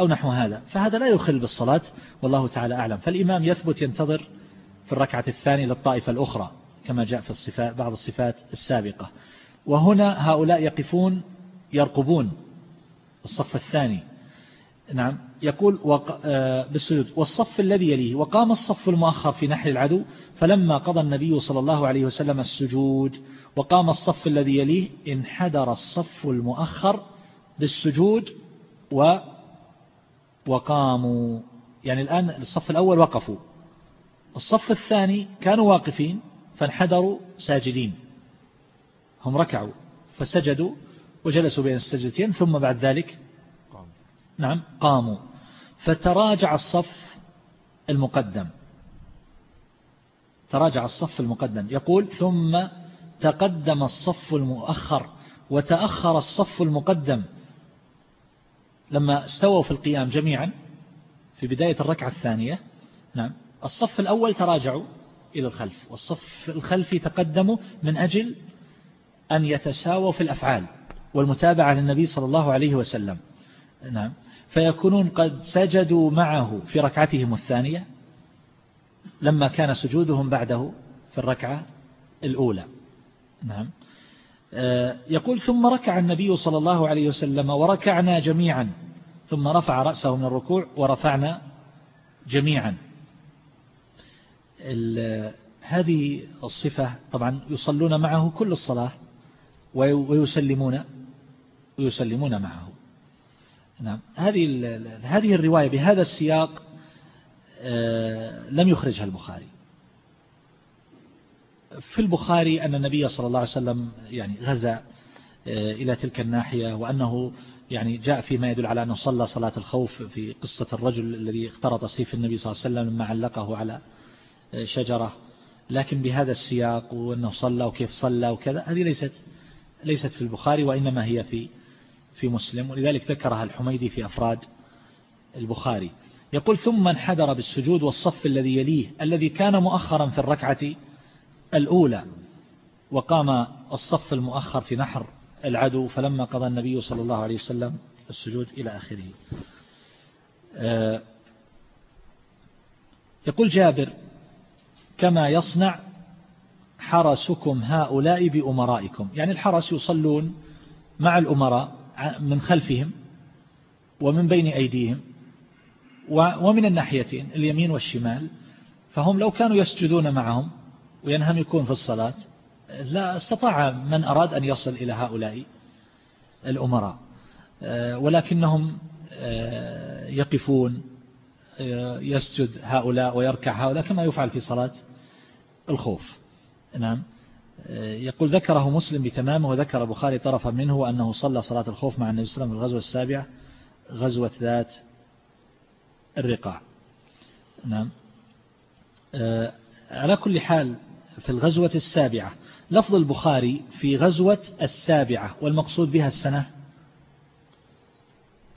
أو نحو هذا. فهذا لا يخل بالصلاة والله تعالى أعلم. فالإمام يثبت ينتظر في الركعة الثانية للطائفة الأخرى كما جاء في الصفات بعض الصفات السابقة. وهنا هؤلاء يقفون يرقبون الصف الثاني. نعم يقول وق... آه، بالسجود والصف الذي يليه وقام الصف المؤخر في نحر العدو فلما قضى النبي صلى الله عليه وسلم السجود وقام الصف الذي يليه انحدر الصف المؤخر بالسجود و وقاموا. يعني الآن الصف الأول وقفوا. الصف الثاني كانوا واقفين فانحدروا ساجدين. هم ركعوا فسجدوا وجلسوا بين السجدتين ثم بعد ذلك نعم قاموا. فتراجع الصف المقدم. تراجع الصف المقدم. يقول ثم تقدم الصف المؤخر وتأخر الصف المقدم. لما استووا في القيام جميعا في بداية الركعة الثانية نعم الصف الأول تراجعوا إلى الخلف والصف الخلفي تقدموا من أجل أن يتساووا في الأفعال والمتابعة للنبي صلى الله عليه وسلم. نعم. فيكونون قد سجدوا معه في ركعتهم الثانية لما كان سجودهم بعده في الركعة الأولى. نعم. آه، يقول ثم ركع النبي صلى الله عليه وسلم وركعنا جميعا ثم رفع رأسه من الركوع ورفعنا جميعا. هذه الصفة طبعا يصلون معه كل الصلاة ويسلمون ويسلمون معه. نعم. هذه هذه الرواية بهذا السياق آه، لم يخرجها البخاري. في البخاري أن النبي صلى الله عليه وسلم يعني غزا آه، إلى تلك الناحية وأنه يعني جاء فيما يدل على أنه صلى صلاة الخوف في قصة الرجل الذي اخترط سيف النبي صلى الله عليه وسلم لما علقه على شجرة لكن بهذا السياق وأنه صلى وكيف صلى وكذا هذه ليست ليست في البخاري وإنما هي في في مسلم ولذلك ذكرها الحميدي في أفراد البخاري. يقول ثم انحدر بالسجود والصف الذي يليه الذي كان مؤخرا في الركعة الأولى وقام الصف المؤخر في نحر العدو فلما قضى النبي صلى الله عليه وسلم السجود إلى آخره. آه، يقول جابر كما يصنع حرسكم هؤلاء بأمرائكم. يعني الحرس يصلون مع الأمراء من خلفهم ومن بين أيديهم ومن الناحيتين اليمين والشمال. فهم لو كانوا يسجدون معهم وينهمكون في الصلاة لا استطاع من أراد أن يصل إلى هؤلاء الأمراء. آه، ولكنهم آه، يقفون آه، يسجد هؤلاء ويركع هؤلاء كما يفعل في صلاة الخوف. نعم. يقول ذكره مسلم بتمامه وذكر بخاري طرفا منه وأنه صلى صلاة الخوف مع النبي صلى الله عليه وسلم في الغزوة السابعة غزوة ذات الرقاع. نعم. على كل حال في الغزوة السابعة لفظ البخاري في غزوة السابعة والمقصود بها السنة؟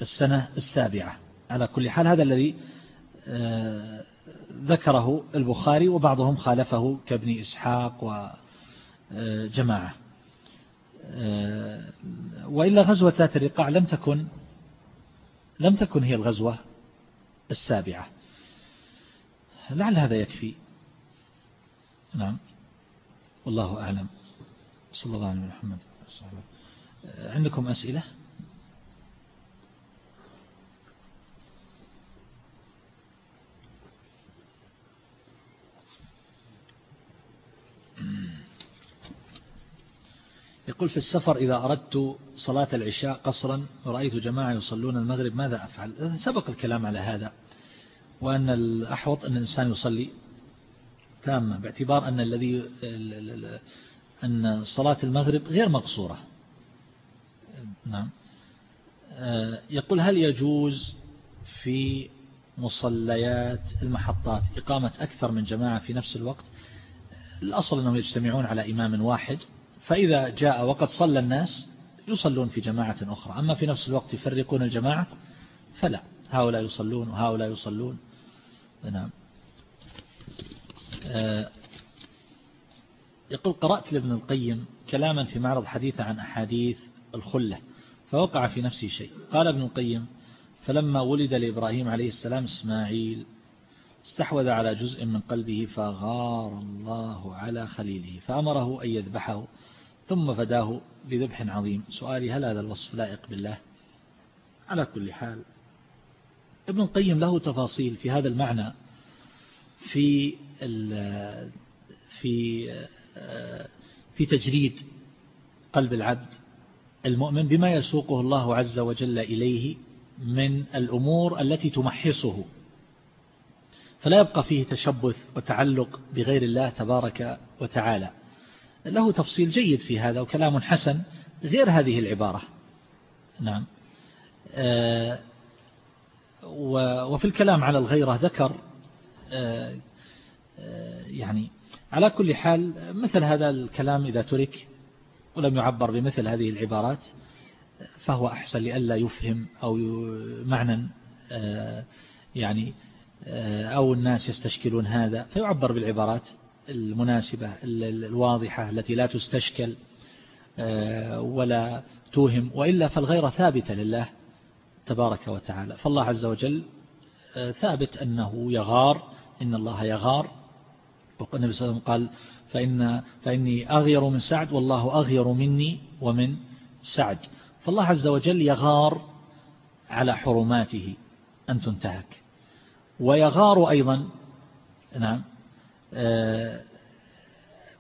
السنة السابعة. على كل حال هذا الذي آه، ذكره البخاري وبعضهم خالفه كابن إسحاق وجماعة آه، وإلا غزوة ذات الرقاع لم تكن لم تكن هي الغزوة السابعة. لعل هذا يكفي. نعم. والله أعلم. صلى الله عليه محمد. عندكم أسئلة؟ يقول في السفر إذا أردت صلاة العشاء قصرا ورأيت جماعة يصلون المغرب ماذا أفعل؟ سبق الكلام على هذا وأن الأحوط أن الإنسان يصلي تامة باعتبار أن الذي أن صلاة المغرب غير مقصورة. نعم. يقول هل يجوز في مصليات المحطات إقامة أكثر من جماعة في نفس الوقت؟ الأصل أنهم يجتمعون على إمام واحد. فإذا جاء وقد صلى الناس يصلون في جماعة أخرى. أما في نفس الوقت يفرقون الجماعة فلا. هؤلاء يصلون وهؤلاء يصلون. نعم. آه، يقول قرأت لابن القيم كلاما في معرض حديث عن أحاديث الخلة فوقع في نفسي شيء. قال ابن القيم فلما ولد لإبراهيم عليه السلام إسماعيل استحوذ على جزء من قلبه فغار الله على خليله فأمره أن يذبحه ثم فداه بذبح عظيم. سؤالي هل هذا الوصف لائق بالله؟ على كل حال. ابن القيم له تفاصيل في هذا المعنى في في في تجريد قلب العبد المؤمن بما يسوقه الله عز وجل إليه من الأمور التي تمحصه. فلا يبقى فيه تشبث وتعلق بغير الله تبارك وتعالى. له تفصيل جيد في هذا وكلام حسن غير هذه العبارة. نعم. آه، وفي الكلام على الغيرة ذكر آه، آه، يعني على كل حال مثل هذا الكلام إذا ترك ولم يعبر بمثل هذه العبارات فهو أحسن لئلا يفهم أو معنى يعني أو الناس يستشكلون هذا فيعبر بالعبارات. المناسبة الواضحة التي لا تستشكل آه، ولا توهم وإلا فالغيرة ثابتة لله تبارك وتعالى. فالله عز وجل آه، ثابت أنه يغار إن الله يغار. والنبي صلى الله عليه وسلم قال فإن فإني أغير من سعد والله أغير مني ومن سعد. فالله عز وجل يغار على حرماته أن تنتهك. ويغار أيضا نعم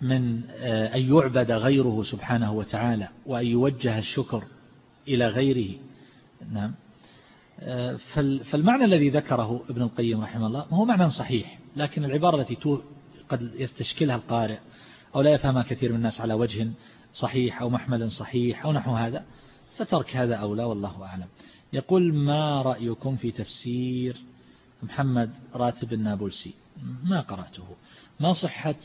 من آه، أن يعبد غيره سبحانه وتعالى وأن يوجه الشكر إلى غيره. نعم. آه، فالمعنى الذي ذكره ابن القيم رحمه الله هو معنى صحيح لكن العبارة التي قد يستشكلها القارئ أو لا يفهمها كثير من الناس على وجه صحيح أو محمل صحيح أو نحو هذا فترك هذا أولى والله أعلم. يقول ما رأيكم في تفسير محمد راتب النابلسي؟ ما قرأته. ما صحة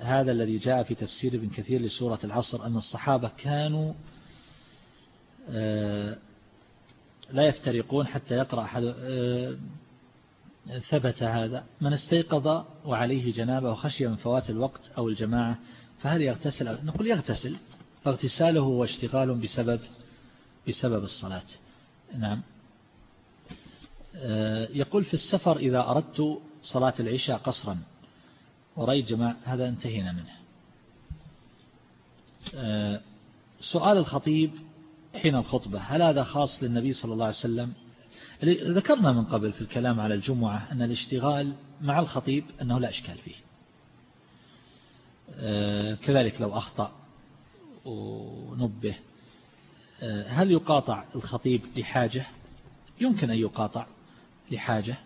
هذا الذي جاء في تفسير ابن كثير لسورة العصر أن الصحابة كانوا آه، لا يفترقون حتى يقرأ أحد آه، ثبت هذا. من استيقظ وعليه جنابة وخشي من فوات الوقت أو الجماعة فهل يغتسل؟ نقول يغتسل. فاغتساله هو اشتغال بسبب بسبب الصلاة. نعم. آه، يقول في السفر إذا أردت صلاة العشاء قصرا. ورأيت جماعة هذا انتهينا منه. آه، سؤال الخطيب حين الخطبة هل هذا خاص للنبي صلى الله عليه وسلم؟ ذكرنا من قبل في الكلام على الجمعة أن الاشتغال مع الخطيب أنه لا إشكال فيه. آه، كذلك لو أخطأ ونبه. آه، هل يقاطع الخطيب لحاجة؟ يمكن أن يقاطع لحاجة.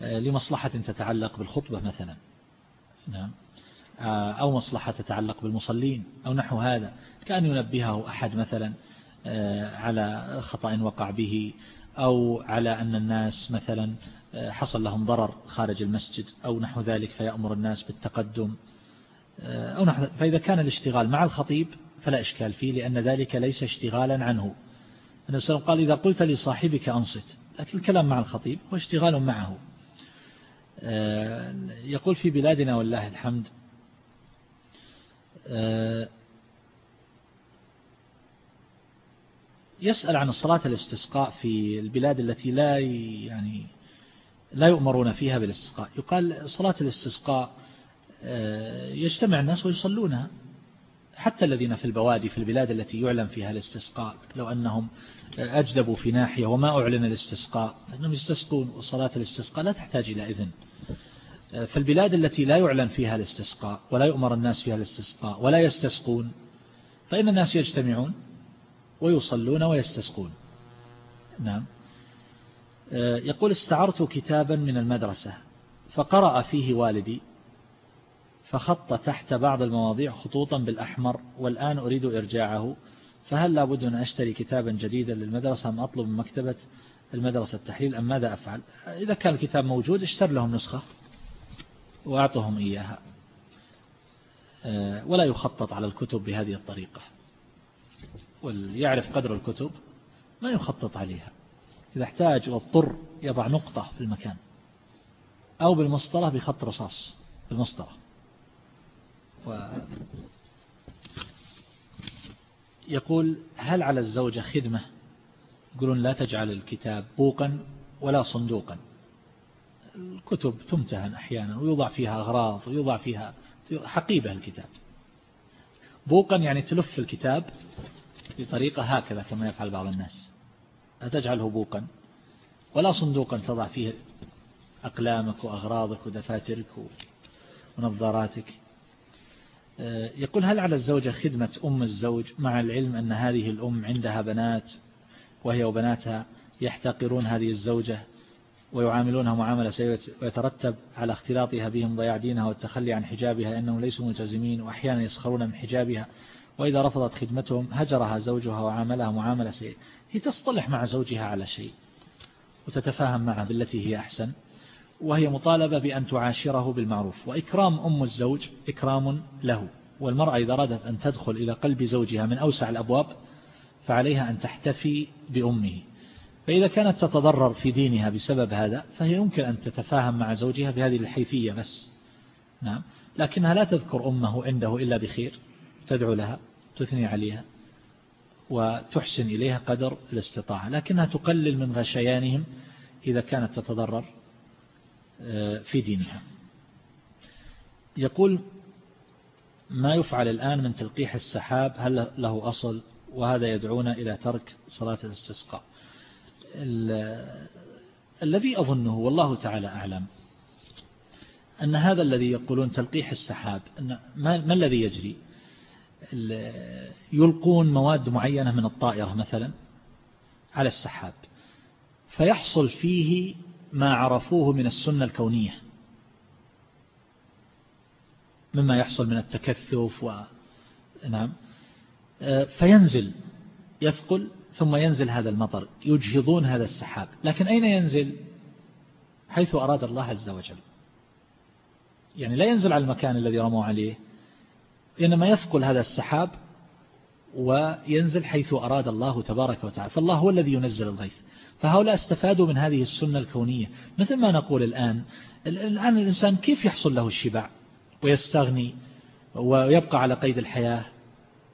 لمصلحة تتعلق بالخطبة مثلا. نعم. أو مصلحة تتعلق بالمصلين أو نحو هذا. كأن ينبهه أحد مثلا على خطأ وقع به أو على أن الناس مثلا حصل لهم ضرر خارج المسجد أو نحو ذلك فيأمر الناس بالتقدم. أو نحو فإذا كان الاشتغال مع الخطيب فلا إشكال فيه لأن ذلك ليس اشتغالا عنه. النبي صلى الله عليه وسلم قال إذا قلت لصاحبك أنصت لكن الكلام مع الخطيب هو اشتغال معه. يقول في بلادنا والله الحمد يسأل عن صلاة الاستسقاء في البلاد التي لا يعني لا يؤمرون فيها بالاستسقاء. يقال صلاة الاستسقاء آه، يجتمع الناس ويصلونها. حتى الذين في البوادي في البلاد التي يعلن فيها الاستسقاء لو أنهم أجدبوا في ناحية وما أعلن الاستسقاء أنهم يستسقون وصلاة الاستسقاء لا تحتاج إلى إذن. فالبلاد التي لا يعلن فيها الاستسقاء ولا يؤمر الناس فيها الاستسقاء ولا يستسقون فإن الناس يجتمعون ويصلون ويستسقون. نعم. آه، يقول استعرت كتابا من المدرسة فقرأ فيه والدي فخط تحت بعض المواضيع خطوطا بالأحمر والآن أريد إرجاعه. فهل لابد أن أشتري كتابا جديدا للمدرسة أم أطلب من مكتبة المدرسة التحليل؟ أم ماذا أفعل؟ إذا كان الكتاب موجود اشتر لهم نسخة وأعطهم إياها. آه، ولا يخطط على الكتب بهذه الطريقة. وليعرف قدر الكتب ما يخطط عليها. إذا احتاج واضطر يضع نقطة في المكان أو بالمسطرة بخط رصاص بالمسطرة و يقول هل على الزوجة خدمة؟ يقولون لا تجعل الكتاب بوقا ولا صندوقا. الكتب تمتهن أحيانا ويوضع فيها أغراض ويوضع فيها حقيبة الكتاب. بوقا يعني تلف الكتاب بطريقة هكذا كما يفعل بعض الناس. لا تجعله بوقا ولا صندوقا تضع فيه أقلامك وأغراضك ودفاترك ونظاراتك. يقول هل على الزوجة خدمة أم الزوج مع العلم أن هذه الأم عندها بنات وهي وبناتها يحتقرون هذه الزوجة ويعاملونها معاملة سيئة ويترتب على اختلاطها بهم ضياع دينها والتخلي عن حجابها أنهم ليسوا ملتزمين وأحيانا يسخرون من حجابها وإذا رفضت خدمتهم هجرها زوجها وعاملها معاملة سيئة. هي تصطلح مع زوجها على شيء وتتفاهم معه بالتي هي أحسن. وهي مطالبة بأن تعاشره بالمعروف. وإكرام أم الزوج إكرام له. والمرأة إذا أرادت أن تدخل إلى قلب زوجها من أوسع الأبواب فعليها أن تحتفي بأمه. فإذا كانت تتضرر في دينها بسبب هذا فهي يمكن أن تتفاهم مع زوجها بهذه الحيثية بس. نعم. لكنها لا تذكر أمه عنده إلا بخير. تدعو لها تثني عليها وتحسن إليها قدر الاستطاعة. لكنها تقلل من غشيانهم إذا كانت تتضرر. في دينها. يقول ما يفعل الآن من تلقيح السحاب؟ هل له أصل؟ وهذا يدعونا إلى ترك صلاة الاستسقاء. الذي أظنه والله تعالى أعلم أن هذا الذي يقولون تلقيح السحاب ما الذي يجري؟ يلقون مواد معينة من الطائرة مثلا على السحاب فيحصل فيه ما عرفوه من السنة الكونية. مما يحصل من التكثف و نعم. فينزل يثقل ثم ينزل هذا المطر يجهضون هذا السحاب. لكن أين ينزل؟ حيث أراد الله عز وجل. يعني لا ينزل على المكان الذي رموا عليه إنما يثقل هذا السحاب وينزل حيث أراد الله تبارك وتعالى. فالله هو الذي ينزل الغيث. فهؤلاء استفادوا من هذه السنة الكونية. مثل ما نقول الآن الآن الإنسان كيف يحصل له الشبع ويستغني ويبقى على قيد الحياة؟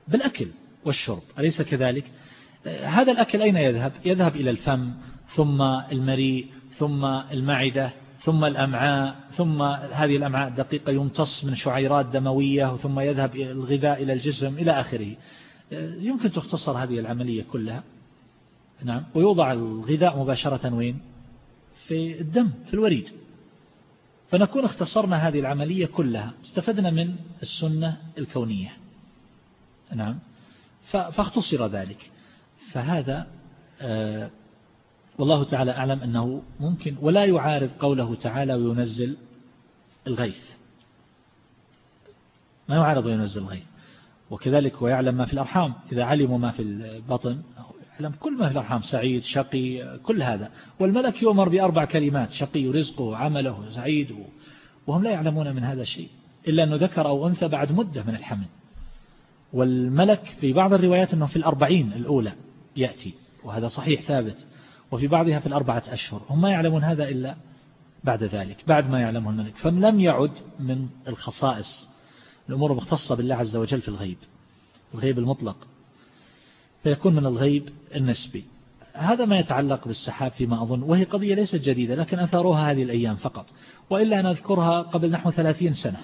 بالأكل والشرب أليس كذلك؟ هذا الأكل أين يذهب؟ يذهب إلى الفم ثم المريء ثم المعدة ثم الأمعاء ثم هذه الأمعاء الدقيقة يمتص من شعيرات دموية ثم يذهب الغذاء إلى الجسم إلى آخره. يمكن تختصر هذه العملية كلها. نعم. ويوضع الغذاء مباشرة وين؟ في الدم في الوريد. فنكون اختصرنا هذه العملية كلها. استفدنا من السنة الكونية. نعم. فاختصر ذلك. فهذا آه والله تعالى أعلم أنه ممكن ولا يعارض قوله تعالى وينزل الغيث. ما يعارض وينزل الغيث. وكذلك ويعلم ما في الأرحام. إذا علموا ما في البطن يعلم كل ما في الأرحام سعيد شقي كل هذا. والملك يؤمر بأربع كلمات شقي رزقه عمله سعيد وهم لا يعلمون من هذا الشيء إلا أنه ذكر أو أنثى بعد مدة من الحمل. والملك في بعض الروايات أنه في الأربعين الأولى يأتي وهذا صحيح ثابت. وفي بعضها في الأربعة أشهر. هم ما يعلمون هذا إلا بعد ذلك بعد ما يعلمه الملك. فلم يعد من الخصائص الأمور مختصة بالله عز وجل في الغيب الغيب المطلق. فيكون من الغيب النسبي. هذا ما يتعلق بالسحاب فيما أظن وهي قضية ليست جديدة لكن أثاروها هذه الأيام فقط. وإلا أنا أذكرها قبل نحو ثلاثين سنة.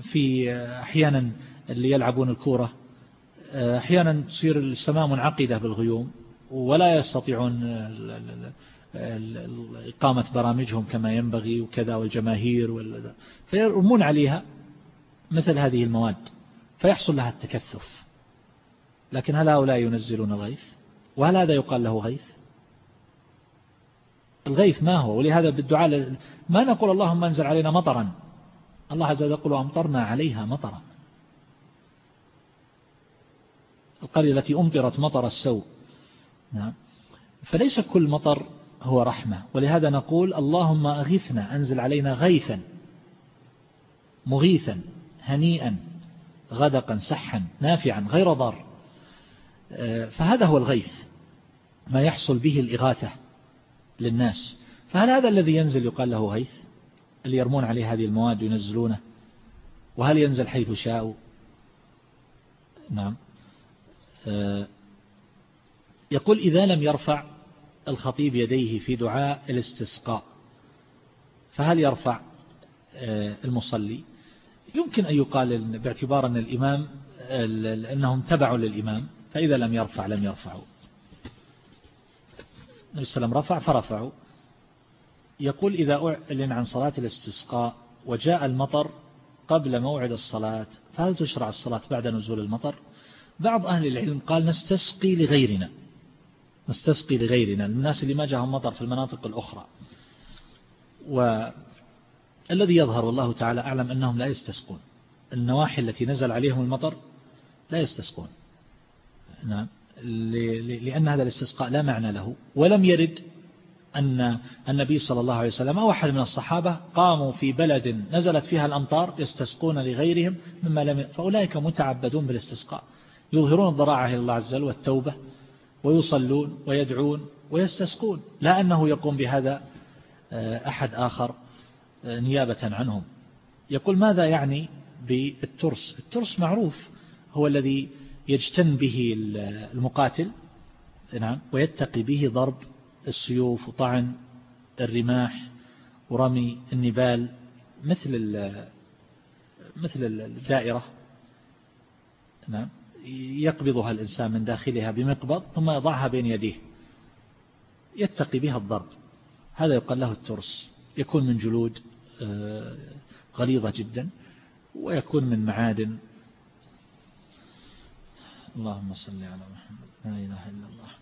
في أحيانا اللي يلعبون الكورة أحيانا تصير السماء منعقدة بالغيوم ولا يستطيعون إقامة برامجهم كما ينبغي وكذا والجماهير فيرمون عليها مثل هذه المواد فيحصل لها التكثف. لكن هل هؤلاء ينزلون الغيث؟ وهل هذا يقال له غيث؟ الغيث ما هو؟ ولهذا بالدعاء ما نقول اللهم انزل علينا مطرا. الله عز وجل يقول أمطرنا عليها مطرا. القرية التي أمطرت مطر السوء. نعم. فليس كل مطر هو رحمة. ولهذا نقول اللهم أغثنا أنزل علينا غيثا. مغيثا هنيئا غدقا سحا نافعا غير ضار. فهذا هو الغيث ما يحصل به الإغاثة للناس. فهل هذا الذي ينزل يقال له غيث؟ اللي يرمون عليه هذه المواد وينزلونه. وهل ينزل حيث شاءوا نعم. يقول إذا لم يرفع الخطيب يديه في دعاء الاستسقاء فهل يرفع المصلي؟ يمكن أن يقال باعتبار أن الإمام أنهم تبعوا للإمام. فإذا لم يرفع لم يرفعوا النبي صلى الله عليه وسلم رفع فرفعوا يقول إذا أعلن عن صلاة الاستسقاء وجاء المطر قبل موعد الصلاة فهل تشرع الصلاة بعد نزول المطر؟ بعض أهل العلم قال نستسقي لغيرنا. نستسقي لغيرنا الناس اللي ما جاءهم مطر في المناطق الأخرى. والذي يظهر والله تعالى أعلم أنهم لا يستسقون. النواحي التي نزل عليهم المطر لا يستسقون. نعم. لأن هذا الاستسقاء لا معنى له. ولم يرد أن النبي صلى الله عليه وسلم أو أحد من الصحابة قاموا في بلد نزلت فيها الأمطار يستسقون لغيرهم مما لم فأولئك متعبدون بالاستسقاء. يظهرون الضراعة إلى الله عز وجل والتوبة ويصلون ويدعون ويستسقون. لا أنه يقوم بهذا آه، أحد آخر آه، نيابة عنهم. يقول ماذا يعني بالترس؟ الترس معروف هو الذي يجتن به المقاتل نعم ويتقي به ضرب السيوف وطعن الرماح ورمي النبال مثل مثل الدائرة. نعم يقبضها الإنسان من داخلها بمقبض ثم يضعها بين يديه. يتقي بها الضرب. هذا يقال له الترس. يكون من جلود آه، غليظة جدا ويكون من معادن. اللهم صل على محمد. لا إله إلا الله.